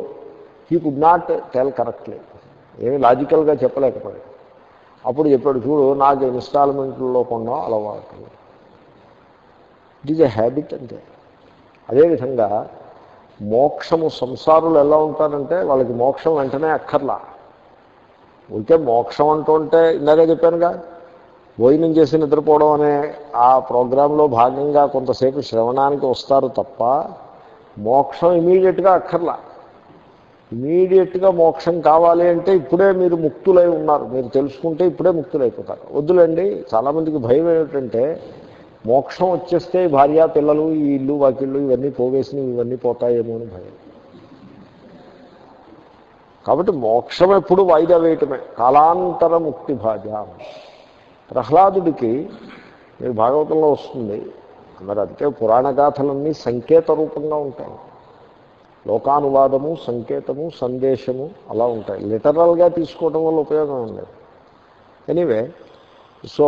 he could not tell correctly ఏమి లాజికల్గా చెప్పలేకపోయాడు. అప్పుడు చెప్పాడు చూడు నాకు ఇన్స్టాల్మెంట్లో కొన్నా అలవాటు. ఇట్ ఈజ్ ఎ హ్యాబిట్ అంతే. అదేవిధంగా మోక్షము సంసారులు ఎలా ఉంటారంటే వాళ్ళకి మోక్షం వెంటనే అక్కర్లా. ఉంటే మోక్షం అంటూ ఉంటే ఇందాక చెప్పానుగా భోజనం చేసి నిద్రపోవడం అనే ఆ ప్రోగ్రాంలో భాగంగా కొంతసేపు శ్రవణానికి వస్తారు తప్ప మోక్షం ఇమీడియట్గా అక్కర్లా. ఇమీడియట్గా మోక్షం కావాలి అంటే ఇప్పుడే మీరు ముక్తులై ఉన్నారు. మీరు తెలుసుకుంటే ఇప్పుడే ముక్తులైపోతారు. వద్దులండి చాలామందికి భయం ఏమిటంటే మోక్షం వచ్చేస్తే భార్య పిల్లలు ఈ ఇల్లు వాకిళ్ళు ఇవన్నీ పోవేసినవి ఇవన్నీ పోతాయేమో అని భయం. కాబట్టి మోక్షం ఎప్పుడు వాయిదా వేయటమే. కాలాంతర ముక్తి భార్య. ప్రహ్లాదుడికి మీరు భాగవతంలో వస్తుంది. మరి అందుకే పురాణ గాథలన్నీ సంకేత రూపంగా ఉంటాయి. లోకానువాదము సంకేతము సందేశము అలా ఉంటాయి. లిటరల్గా తీసుకోవడం వల్ల ఉపయోగం ఉండదు ఎనీవే సో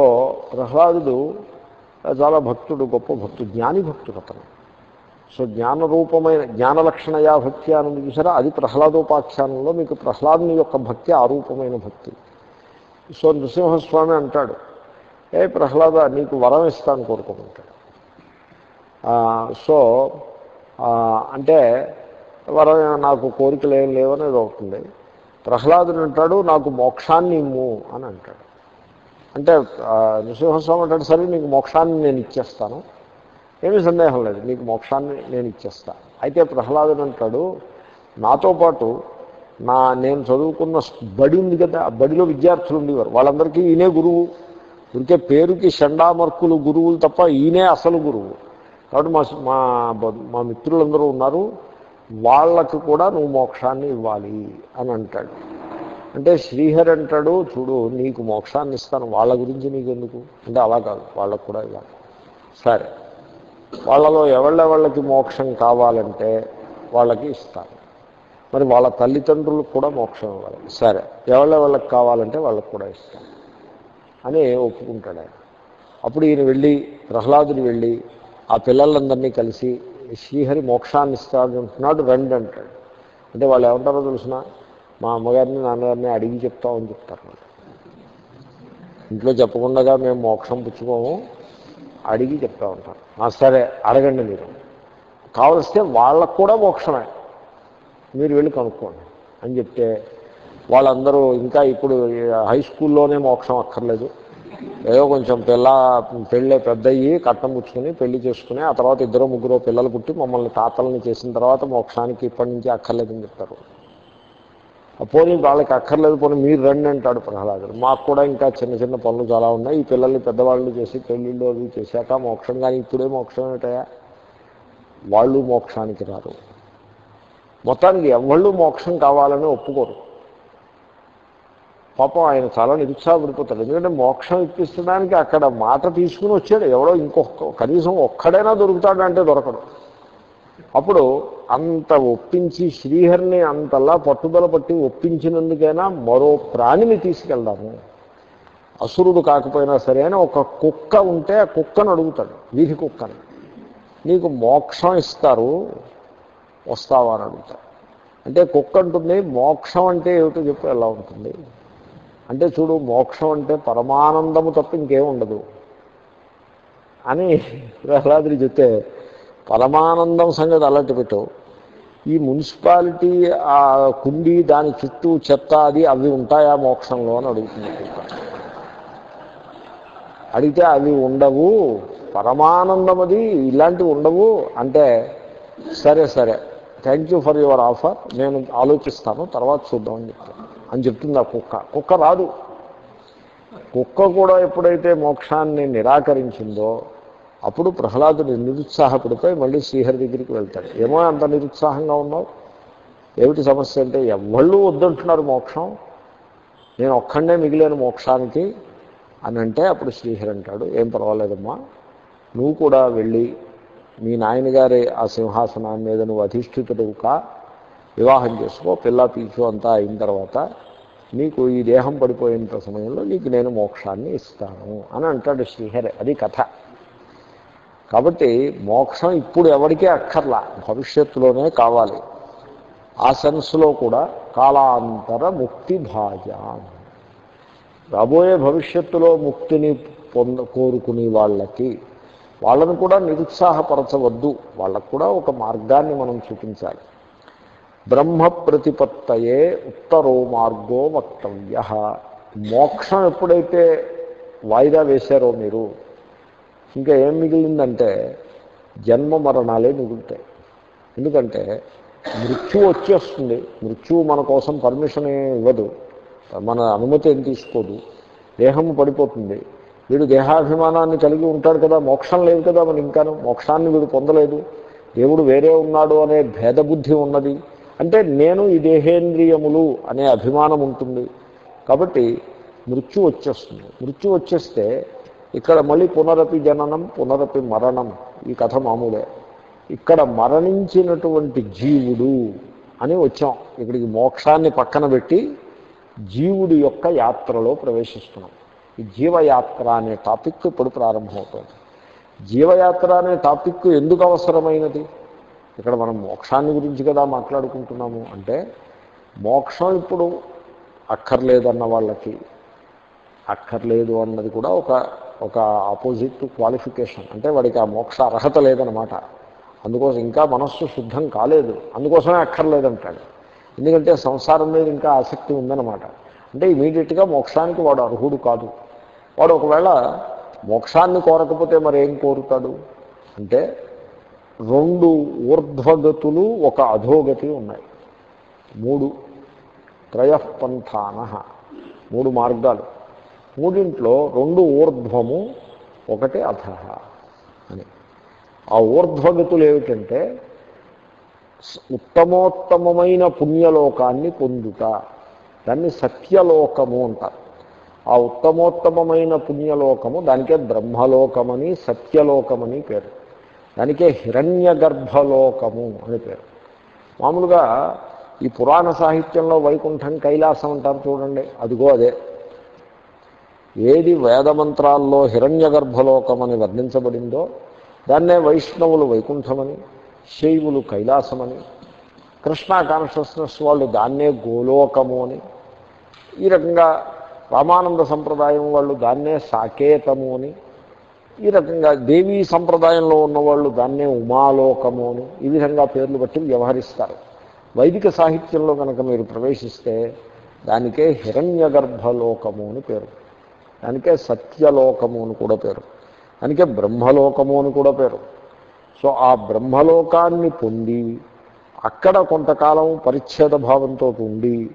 ప్రహ్లాదుడు చాలా భక్తుడు గొప్ప భక్తుడు జ్ఞాని భక్తుడు అతను. సో జ్ఞాన రూపమైన జ్ఞాన భక్తి అని చూసారా? అది ప్రహ్లాదోపాఖ్యానంలో మీకు ప్రహ్లాదుని యొక్క భక్తి ఆ రూపమైన భక్తి. సో నృసింహస్వామి అంటాడు ఏ ప్రహ్లాద నీకు వరం ఇస్తాను కోరుకోమంటాడు సో అంటే వరం నాకు కోరికలు ఏం లేవనేది అవుతుంది ప్రహ్లాదుని అంటాడు నాకు మోక్షాన్ని ఇమ్ము అని అంటాడు. అంటే నృసింహస్వామి అంటాడు సరే నీకు మోక్షాన్ని నేను ఇచ్చేస్తాను. ఏమీ సందేహం లేదు నీకు మోక్షాన్ని నేను ఇచ్చేస్తా. అయితే ప్రహ్లాదుని అంటాడు నాతో పాటు నా నేను చదువుకున్న బడి ఉంది కదా ఆ బడిలో విద్యార్థులు ఉండేవారు. వాళ్ళందరికీ ఈయనే గురువు. ఇంకే పేరుకి షండామర్కులు గురువులు తప్ప ఈయనే అసలు గురువు. కాబట్టి మా మా మిత్రులందరూ ఉన్నారు వాళ్ళకు కూడా నువ్వు మోక్షాన్ని ఇవ్వాలి అని అంటాడు. అంటే శ్రీహరి అంటాడు చూడు నీకు మోక్షాన్ని ఇస్తాను. వాళ్ళ గురించి నీకు ఎందుకు? అంటే అలా కాదు వాళ్ళకు కూడా ఇవ్వాలి. సరే. వాళ్ళలో ఎవళ్ళెవళ్ళకి మోక్షం కావాలంటే వాళ్ళకి ఇస్తారు. మరి వాళ్ళ తల్లిదండ్రులకు కూడా మోక్షం ఇవ్వాలి. సరే. ఎవళ్ళెవళ్ళకి కావాలంటే వాళ్ళకి కూడా ఇస్తాం అని ఒప్పుకుంటాడు ఆయన. అప్పుడు ఈయన వెళ్ళి ప్రహ్లాదుని వెళ్ళి ఆ పిల్లలందరినీ కలిసి శ్రీహరి మోక్షాన్ని ఇస్తాడు అంటున్నాడు రండి అంటాడు. అంటే వాళ్ళు ఏమంటారో తెలిసిన? మా అమ్మగారిని నాన్నగారిని అడిగి చెప్తామని చెప్తారు వాళ్ళు. ఇంట్లో చెప్పకుండా మేము మోక్షం పుచ్చుకోము అడిగి చెప్తా ఉంటారు. సరే అడగండి మీరు. కావలిస్తే వాళ్ళకు కూడా మోక్షమే. మీరు వెళ్ళి కనుక్కోండి అని చెప్తే వాళ్ళందరూ ఇంకా ఇప్పుడు హై స్కూల్లోనే మోక్షం అక్కర్లేదు. ఏదో కొంచెం పిల్ల పెళ్ళి పెద్దయ్యి కట్టం పుచ్చుకుని పెళ్ళి చేసుకుని ఆ తర్వాత ఇద్దరు ముగ్గురు పిల్లలు పుట్టి మమ్మల్ని తాతలని చేసిన తర్వాత మోక్షానికి ఇప్పటి నుంచి అక్కర్లేదని చెప్తారు. పోనీ వాళ్ళకి అక్కర్లేదు పోనీ మీరు రండి అంటాడు ప్రహ్లాదుడు. మాకు కూడా ఇంకా చిన్న చిన్న పనులు చాలా ఉన్నాయి. ఈ పిల్లల్ని పెద్దవాళ్ళు చేసి పెళ్ళిళ్ళు అవి చేశాక మోక్షం కానీ ఇప్పుడే మోక్షం ఏమిటయా వాళ్ళు మోక్షానికి రారు. మొత్తానికి ఎవళ్ళు మోక్షం కావాలని ఒప్పుకోరు. పాపం ఆయన చాలా నిరుత్సాహపడిపోతాడు. ఎందుకంటే మోక్షం ఇప్పించడానికి అక్కడ మాట తీసుకుని వచ్చాడు. ఎవడో ఇంకొక కనీసం ఒక్కడైనా దొరుకుతాడు అంటే దొరకడు. అప్పుడు అంత ఒప్పించి శ్రీహరిని అంతలా పట్టుదల పట్టి ఒప్పించినందుకైనా మరో ప్రాణిని తీసుకెళ్దాము అసురుడు కాకపోయినా సరే అని ఒక కుక్క ఉంటే ఆ కుక్కను అడుగుతాడు. వీధి కుక్కని. నీకు మోక్షం ఇస్తారు వస్తావా అని అడుగుతాడు. అంటే కుక్క అంటుంది మోక్షం అంటే ఏమిటో చెప్పి ఎలా ఉంటుంది? అంటే చూడు మోక్షం అంటే పరమానందము తప్ప ఇంకేం ఉండదు. అని ప్రహ్లాదుడు చెప్తే పరమానందం సంగతి అలర్ట్ పెట్టు. ఈ మున్సిపాలిటీ ఆ కుండి దాని చుట్టూ చెత్త అది అవి ఉంటాయా మోక్షంలో అని అడుగుతుంది. అడిగితే అవి ఉండవు. పరమానందం అది ఇలాంటివి ఉండవు. అంటే సరే సరే. Thank you for your offer నేను ఆలోచిస్తాను. తర్వాత చూద్దామని చెప్తాను. అని చెప్తుంది ఆ కుక్క. కుక్క రాదు. కుక్క కూడా ఎప్పుడైతే మోక్షాన్ని నిరాకరించిందో అప్పుడు ప్రహ్లాదుడు నిరుత్సాహపడిపోయి మళ్ళీ శ్రీహరి దగ్గరికి వెళ్తాడు. ఏమో అంత నిరుత్సాహంగా ఉన్నావు? ఏమిటి సమస్య అంటే ఎవళ్ళు వద్దంటున్నారు మోక్షం. నేను ఒక్కడే మిగిలేను మోక్షానికి అని అంటే అప్పుడు శ్రీహరి అంటాడు ఏం పర్వాలేదమ్మా. నువ్వు కూడా వెళ్ళి మీ నాయనగారి ఆ సింహాసనం మీద నువ్వు అధిష్ఠితుడు కా వివాహం చేసుకో పిల్ల పీచు అంతా అయిన తర్వాత నీకు ఈ దేహం పడిపోయినంత సమయంలో నీకు నేను మోక్షాన్ని ఇస్తాను అని అంటాడు శ్రీహరి. అది కథ. కాబట్టి మోక్షం ఇప్పుడు ఎవరికీ అక్కర్లా భవిష్యత్తులోనే కావాలి. ఆ సెన్స్లో కూడా కాలాంతర ముక్తి భాజ రాబోయే భవిష్యత్తులో ముక్తిని పొంద కోరుకునే వాళ్ళకి వాళ్ళను కూడా నిరుత్సాహపరచవద్దు. వాళ్ళకు కూడా ఒక మార్గాన్ని మనం చూపించాలి. బ్రహ్మ ప్రతిపత్తయే ఉత్తరో మార్గో వక్తవ్య. మోక్షం ఎప్పుడైతే వాయిదా వేశారో మీరు ఇంకా ఏం మిగిలిందంటే జన్మ మరణాలే మిగులుతాయి. ఎందుకంటే మృత్యు వచ్చేస్తుంది. మృత్యువు మన కోసం పర్మిషన్ ఇవ్వదు. మన అనుమతి ఏం తీసుకోదు. దేహము పడిపోతుంది. వీడు దేహాభిమానాన్ని కలిగి ఉంటాడు కదా మోక్షం లేదు కదా మన ఇంకాను? మోక్షాన్ని వీడు పొందలేదు. దేవుడు వేరే ఉన్నాడు అనే భేదబుద్ధి ఉన్నది. అంటే నేను ఈ దేహేంద్రియములు అనే అభిమానం ఉంటుంది. కాబట్టి మృత్యు వచ్చేస్తుంది. మృత్యు వచ్చేస్తే ఇక్కడ మళ్ళీ పునరపి జననం పునరపి మరణం ఈ కథ మామూలే. ఇక్కడ మరణించినటువంటి జీవుడు అని వచ్చాం. ఇక్కడికి మోక్షాన్ని పక్కన పెట్టి జీవుడి యొక్క యాత్రలో ప్రవేశిస్తున్నాం. ఈ జీవయాత్ర అనే టాపిక్ ఇప్పుడు ప్రారంభమవుతుంది. జీవయాత్ర అనే టాపిక్ ఎందుకు అవసరమైనది? ఇక్కడ మనం మోక్షాన్ని గురించి కదా మాట్లాడుకుంటున్నాము అంటే మోక్షం ఇప్పుడు అక్కర్లేదన్న వాళ్ళకి అక్కర్లేదు అన్నది కూడా ఒక ఒక ఆపోజిట్ క్వాలిఫికేషన్ అంటే వాడికి ఆ మోక్ష అర్హత లేదనమాట అందుకోసం ఇంకా మనస్సు శుద్ధం కాలేదు. అందుకోసమే అక్కర్లేదంటాడు. ఎందుకంటే సంసారం మీద ఇంకా ఆసక్తి ఉందన్నమాట. అంటే ఇమీడియట్గా మోక్షానికి వాడు అర్హుడు కాదు. వాడు ఒకవేళ మోక్షాన్ని కోరకపోతే మరి ఏం కోరుతాడు? అంటే రెండు ఊర్ధ్వగతులు ఒక అధోగతి ఉన్నాయి. మూడు త్రయపంథాన మూడు మార్గాలు. మూడింట్లో రెండు ఊర్ధ్వము ఒకటి అధ అని. ఆ ఊర్ధ్వగతులు ఏమిటంటే ఉత్తమోత్తమమైన పుణ్యలోకాన్ని పొందుట. దాన్ని సత్యలోకము అంటారు. ఆ ఉత్తమోత్తమమైన పుణ్యలోకము దానికే బ్రహ్మలోకమని సత్యలోకమని పేరు. దానికే హిరణ్య గర్భలోకము అని పేరు. మామూలుగా ఈ పురాణ సాహిత్యంలో వైకుంఠం కైలాసం అంటారు చూడండి అదిగో అదే. ఏది వేదమంత్రాల్లో హిరణ్య గర్భలోకమని వర్ణించబడిందో దాన్నే వైష్ణవులు వైకుంఠమని శైవులు కైలాసమని కృష్ణ కాన్షియస్నెస్ వాళ్ళు దాన్నే గోలోకము అని ఈ రకంగా రామానంద సంప్రదాయం వాళ్ళు దాన్నే సాకేతము అని ఈ రకంగా దేవీ సంప్రదాయంలో ఉన్నవాళ్ళు దాన్నే ఉమాలోకము అని ఈ విధంగా పేర్లు బట్టి వ్యవహరిస్తారు. వైదిక సాహిత్యంలో కనుక మీరు ప్రవేశిస్తే దానికే హిరణ్య గర్భలోకము అని పేరు. దానికే సత్యలోకము అని కూడా పేరు. దానికే బ్రహ్మలోకము అని కూడా పేరు. సో ఆ బ్రహ్మలోకాన్ని పొంది అక్కడ కొంతకాలం పరిచ్ఛేద భావంతో ఉండి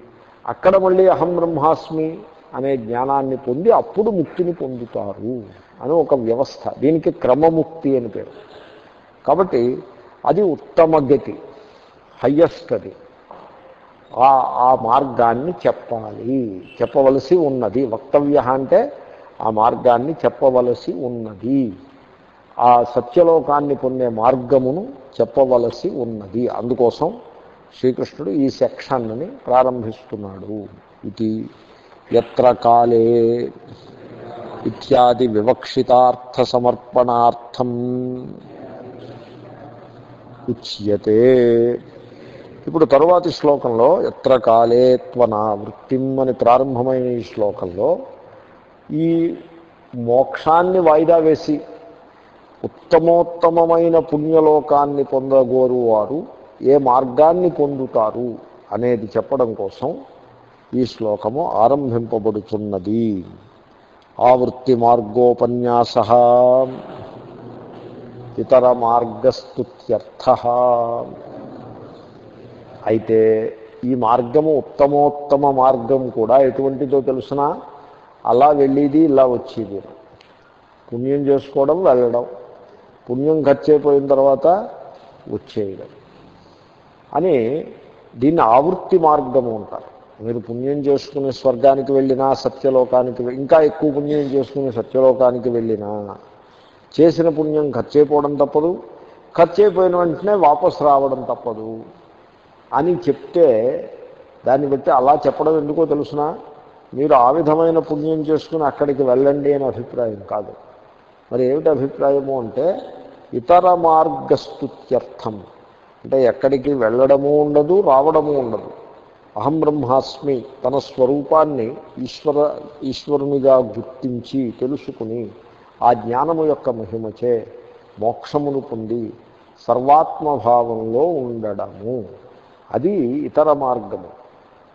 అక్కడ మళ్ళీ అహం బ్రహ్మాస్మి అనే జ్ఞానాన్ని పొంది అప్పుడు ముక్తిని పొందుతారు అని ఒక వ్యవస్థ. దీనికి క్రమముక్తి అని పేరు. కాబట్టి అది ఉత్తమ గతి హయ్యెస్ట్ అది ఆ ఆ మార్గాన్ని చెప్పాలి. చెప్పవలసి ఉన్నది. వక్తవ్య అంటే ఆ మార్గాన్ని చెప్పవలసి ఉన్నది. ఆ సత్యలోకాన్ని పొందే మార్గమును చెప్పవలసి ఉన్నది. అందుకోసం శ్రీకృష్ణుడు ఈ సెక్షన్ని ప్రారంభిస్తున్నాడు. ఇది ఎత్ర కాలే ఇత్యాది వివక్షితార్థ సమర్పణార్థం ఉచ్యతే ఇప్పుడు తరువాతి శ్లోకంలో ఎత్ర కాలే త్వనా వృత్తిం అని ప్రారంభమైన ఈ శ్లోకంలో ఈ మోక్షాన్ని వాయిదా వేసి ఉత్తమోత్తమమైన పుణ్యలోకాన్ని పొందగోరు వారు ఏ మార్గాన్ని పొందుతారు అనేది చెప్పడం కోసం ఈ శ్లోకము ఆరంభింపబడుతున్నది ఆవృత్తి మార్గోపన్యాస ఇతర మార్గస్తుత్యర్థ అయితే ఈ మార్గము ఉత్తమోత్తమ మార్గం కూడా ఎటువంటిదో తెలుసిన? అలా వెళ్ళేది ఇలా వచ్చేది. పుణ్యం చేసుకోవడం వెళ్ళడం. పుణ్యం ఖర్చు అయిపోయిన తర్వాత వచ్చేయడం. అని దీన్ని ఆవృత్తి మార్గము అంటారు. మీరు పుణ్యం చేసుకుని స్వర్గానికి వెళ్ళినా సత్యలోకానికి ఇంకా ఎక్కువ పుణ్యం చేసుకుని సత్యలోకానికి వెళ్ళినా చేసిన పుణ్యం ఖర్చు అయిపోవడం తప్పదు. ఖర్చు అయిపోయిన వెంటనే వాపసు రావడం తప్పదు. అని చెప్తే దాన్ని బట్టి అలా చెప్పడం ఎందుకో తెలుసిన? మీరు ఆ విధమైన పుణ్యం చేసుకుని అక్కడికి వెళ్ళండి అనే అభిప్రాయం కాదు. మరి ఏమిటి అభిప్రాయము అంటే ఇతర మార్గస్తుత్యర్థం అంటే ఎక్కడికి వెళ్ళడము ఉండదు రావడము ఉండదు. అహం బ్రహ్మాస్మి తన స్వరూపాన్ని ఈశ్వర ఈశ్వరునిగా గుర్తించి తెలుసుకుని ఆ జ్ఞానము యొక్క మహిమచే మోక్షమును పొంది సర్వాత్మభావంలో ఉండడము. అది ఇతర మార్గము.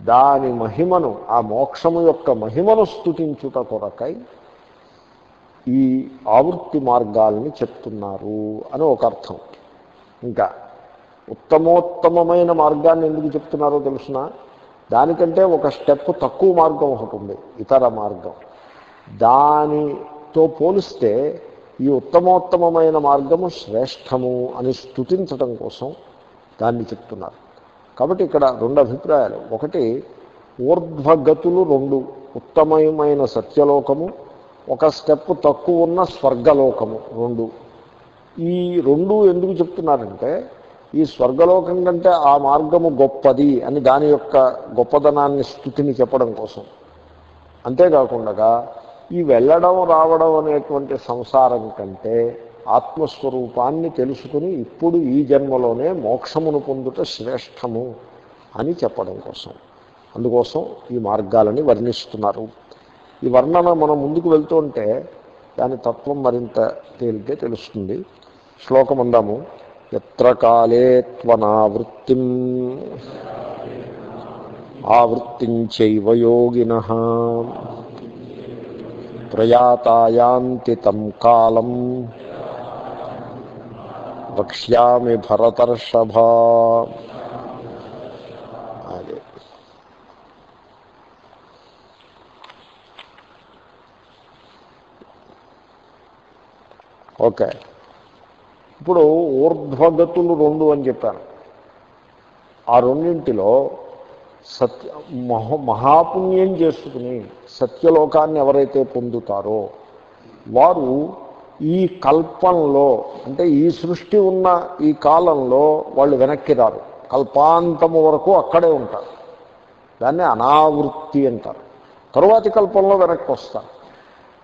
దాని మహిమను ఆ మోక్షము యొక్క మహిమను స్థుతించుట కొరకై ఈ ఆవృత్తి మార్గాల్ని చెప్తున్నారు అని ఒక అర్థం. ఇంకా ఉత్తమోత్తమమైన మార్గాన్ని ఎందుకు చెప్తున్నారో తెలుసిన? దానికంటే ఒక స్టెప్ తక్కువ మార్గం ఒకటి ఉంది ఇతర మార్గం. దానితో పోలిస్తే ఈ ఉత్తమోత్తమమైన మార్గము శ్రేష్టము అని స్థుతించటం కోసం దాన్ని చెప్తున్నారు. కాబట్టి ఇక్కడ రెండు అభిప్రాయాలు. ఒకటి ఊర్ధ్వగతులు రెండు ఉత్తమమైన సత్యలోకము ఒక స్టెప్ తక్కువ ఉన్న స్వర్గలోకము రెండు. ఈ రెండు ఎందుకు చెప్తున్నారంటే ఈ స్వర్గలోకం కంటే ఆ మార్గము గొప్పది అని దాని యొక్క గొప్పదనాన్ని స్థుతిని చెప్పడం కోసం. అంతేకాకుండా ఈ వెళ్ళడం రావడం అనేటువంటి సంసారం కంటే ఆత్మస్వరూపాన్ని తెలుసుకుని ఇప్పుడు ఈ జన్మలోనే మోక్షమును పొందుట శ్రేష్టము అని చెప్పడం కోసం. అందుకోసం ఈ మార్గాలని వర్ణిస్తున్నారు. ఈ వర్ణన మనం ముందుకు వెళ్తుంటే దాని తత్వం మరింత తేలిగ్గా తెలుస్తుంది. శ్లోకం అందాము. ఎత్ర కాలే త్వనావృత్తిం ఆవృత్తించైవ యోగిన ప్రయాతాయాంతి తం కాలం వక్ష్యామి భరతర్షభ అదే ఓకే ఇప్పుడు ఊర్ధ్వగతులు రెండు అని చెప్పాను ఆ రెండింటిలో సత్య మహో మహాపుణ్యం చేసుకుని సత్యలోకాన్ని ఎవరైతే పొందుతారో వారు ఈ కల్పంలో అంటే ఈ సృష్టి ఉన్న ఈ కాలంలో వాళ్ళు వెనక్కి రారు. కల్పాంతము వరకు అక్కడే ఉంటారు. దాన్ని అనావృత్తి అంటారు. తరువాతి కల్పంలో వెనక్కి వస్తారు.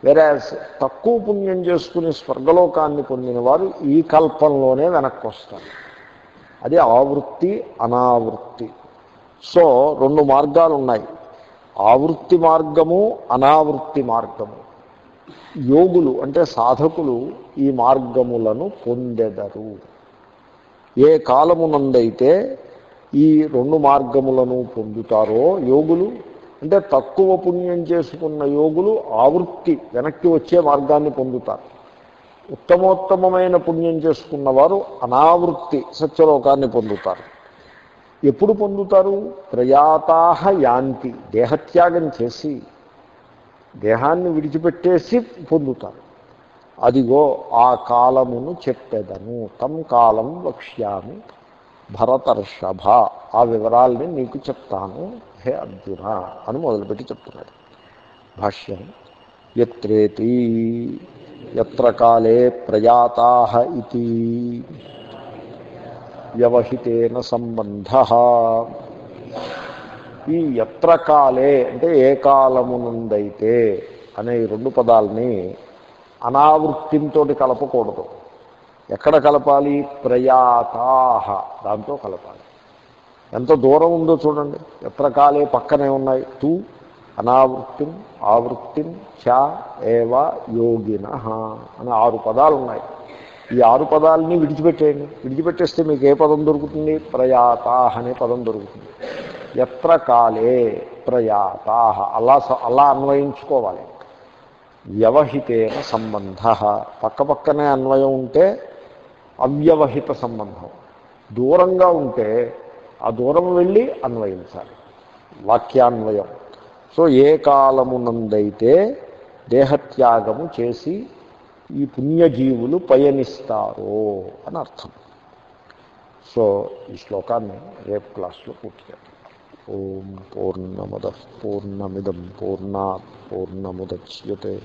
వేరే తక్కువ పుణ్యం చేసుకుని స్వర్గలోకాన్ని పొందిన వారు ఈ కల్పంలోనే వెనక్కి వస్తారు అది ఆవృత్తి అనావృత్తి. సో రెండు మార్గాలు ఉన్నాయి ఆవృత్తి మార్గము అనావృత్తి మార్గము. యోగులు అంటే సాధకులు ఈ మార్గములను పొందెదరు. ఏ కాలమునందైతే ఈ రెండు మార్గములను పొందుతారో యోగులు అంటే తక్కువ పుణ్యం చేసుకున్న యోగులు ఆవృత్తి వెనక్కి వచ్చే మార్గాన్ని పొందుతారు. ఉత్తమోత్తమమైన పుణ్యం చేసుకున్నవారు అనావృత్తి సత్యలోకాన్ని పొందుతారు. ఎప్పుడు పొందుతారు? ప్రయాతాహ యాంతి దేహత్యాగం చేసి దేహాన్ని విడిచిపెట్టేసి పొందుతారు. అదిగో ఆ కాలమును చెప్పెదను తం కాలం వక్ష్యామి. భరతర్షభ ఆ వివరాల్ని నీకు చెప్తాను. హే అర్జున అని మొదలుపెట్టి చెప్తున్నాడు. భాష్యం ఎత్రేతి ఎత్ర కాలే ప్రయాతా ఇది వ్యవహితేన సంబంధ. ఈ ఎత్ర కాలే అంటే ఏ కాలము నుండైతే అనే ఈ రెండు పదాలని అనావృత్తింతో కలపకూడదు. ఎక్కడ కలపాలి? ప్రయాతాహ. దాంతో కలపాలి. ఎంత దూరం ఉందో చూడండి. ఎత్ర కాలే పక్కనే ఉన్నాయి. తూ అనావృత్తిం ఆవృత్తిం చ ఏవ యోగిన అని ఆరు పదాలు ఉన్నాయి. ఈ ఆరు పదాలని విడిచిపెట్టేయండి. విడిచిపెట్టేస్తే మీకు ఏ పదం దొరుకుతుంది? ప్రయాతాహ అనే పదం దొరుకుతుంది. ఎత్ర కాలే ప్రయాతాహ. అలా స- అలా అన్వయించుకోవాలి. వ్యవహితేన సంబంధ. పక్క పక్కనే అన్వయం ఉంటే అవ్యవహిత సంబంధం. దూరంగా ఉంటే ఆ దూరం వెళ్ళి అన్వయించాలి. వాక్యాన్వయం. సో ఏ కాలమునందైతే దేహత్యాగము చేసి ఈ పుణ్యజీవులు పయనిస్తారో అని అర్థం. సో ఈ శ్లోకాన్ని రేపు క్లాస్లో పూర్తి చేద్దాం. ఓం పూర్ణమద పూర్ణమిదం పూర్ణా పూర్ణముద్యతే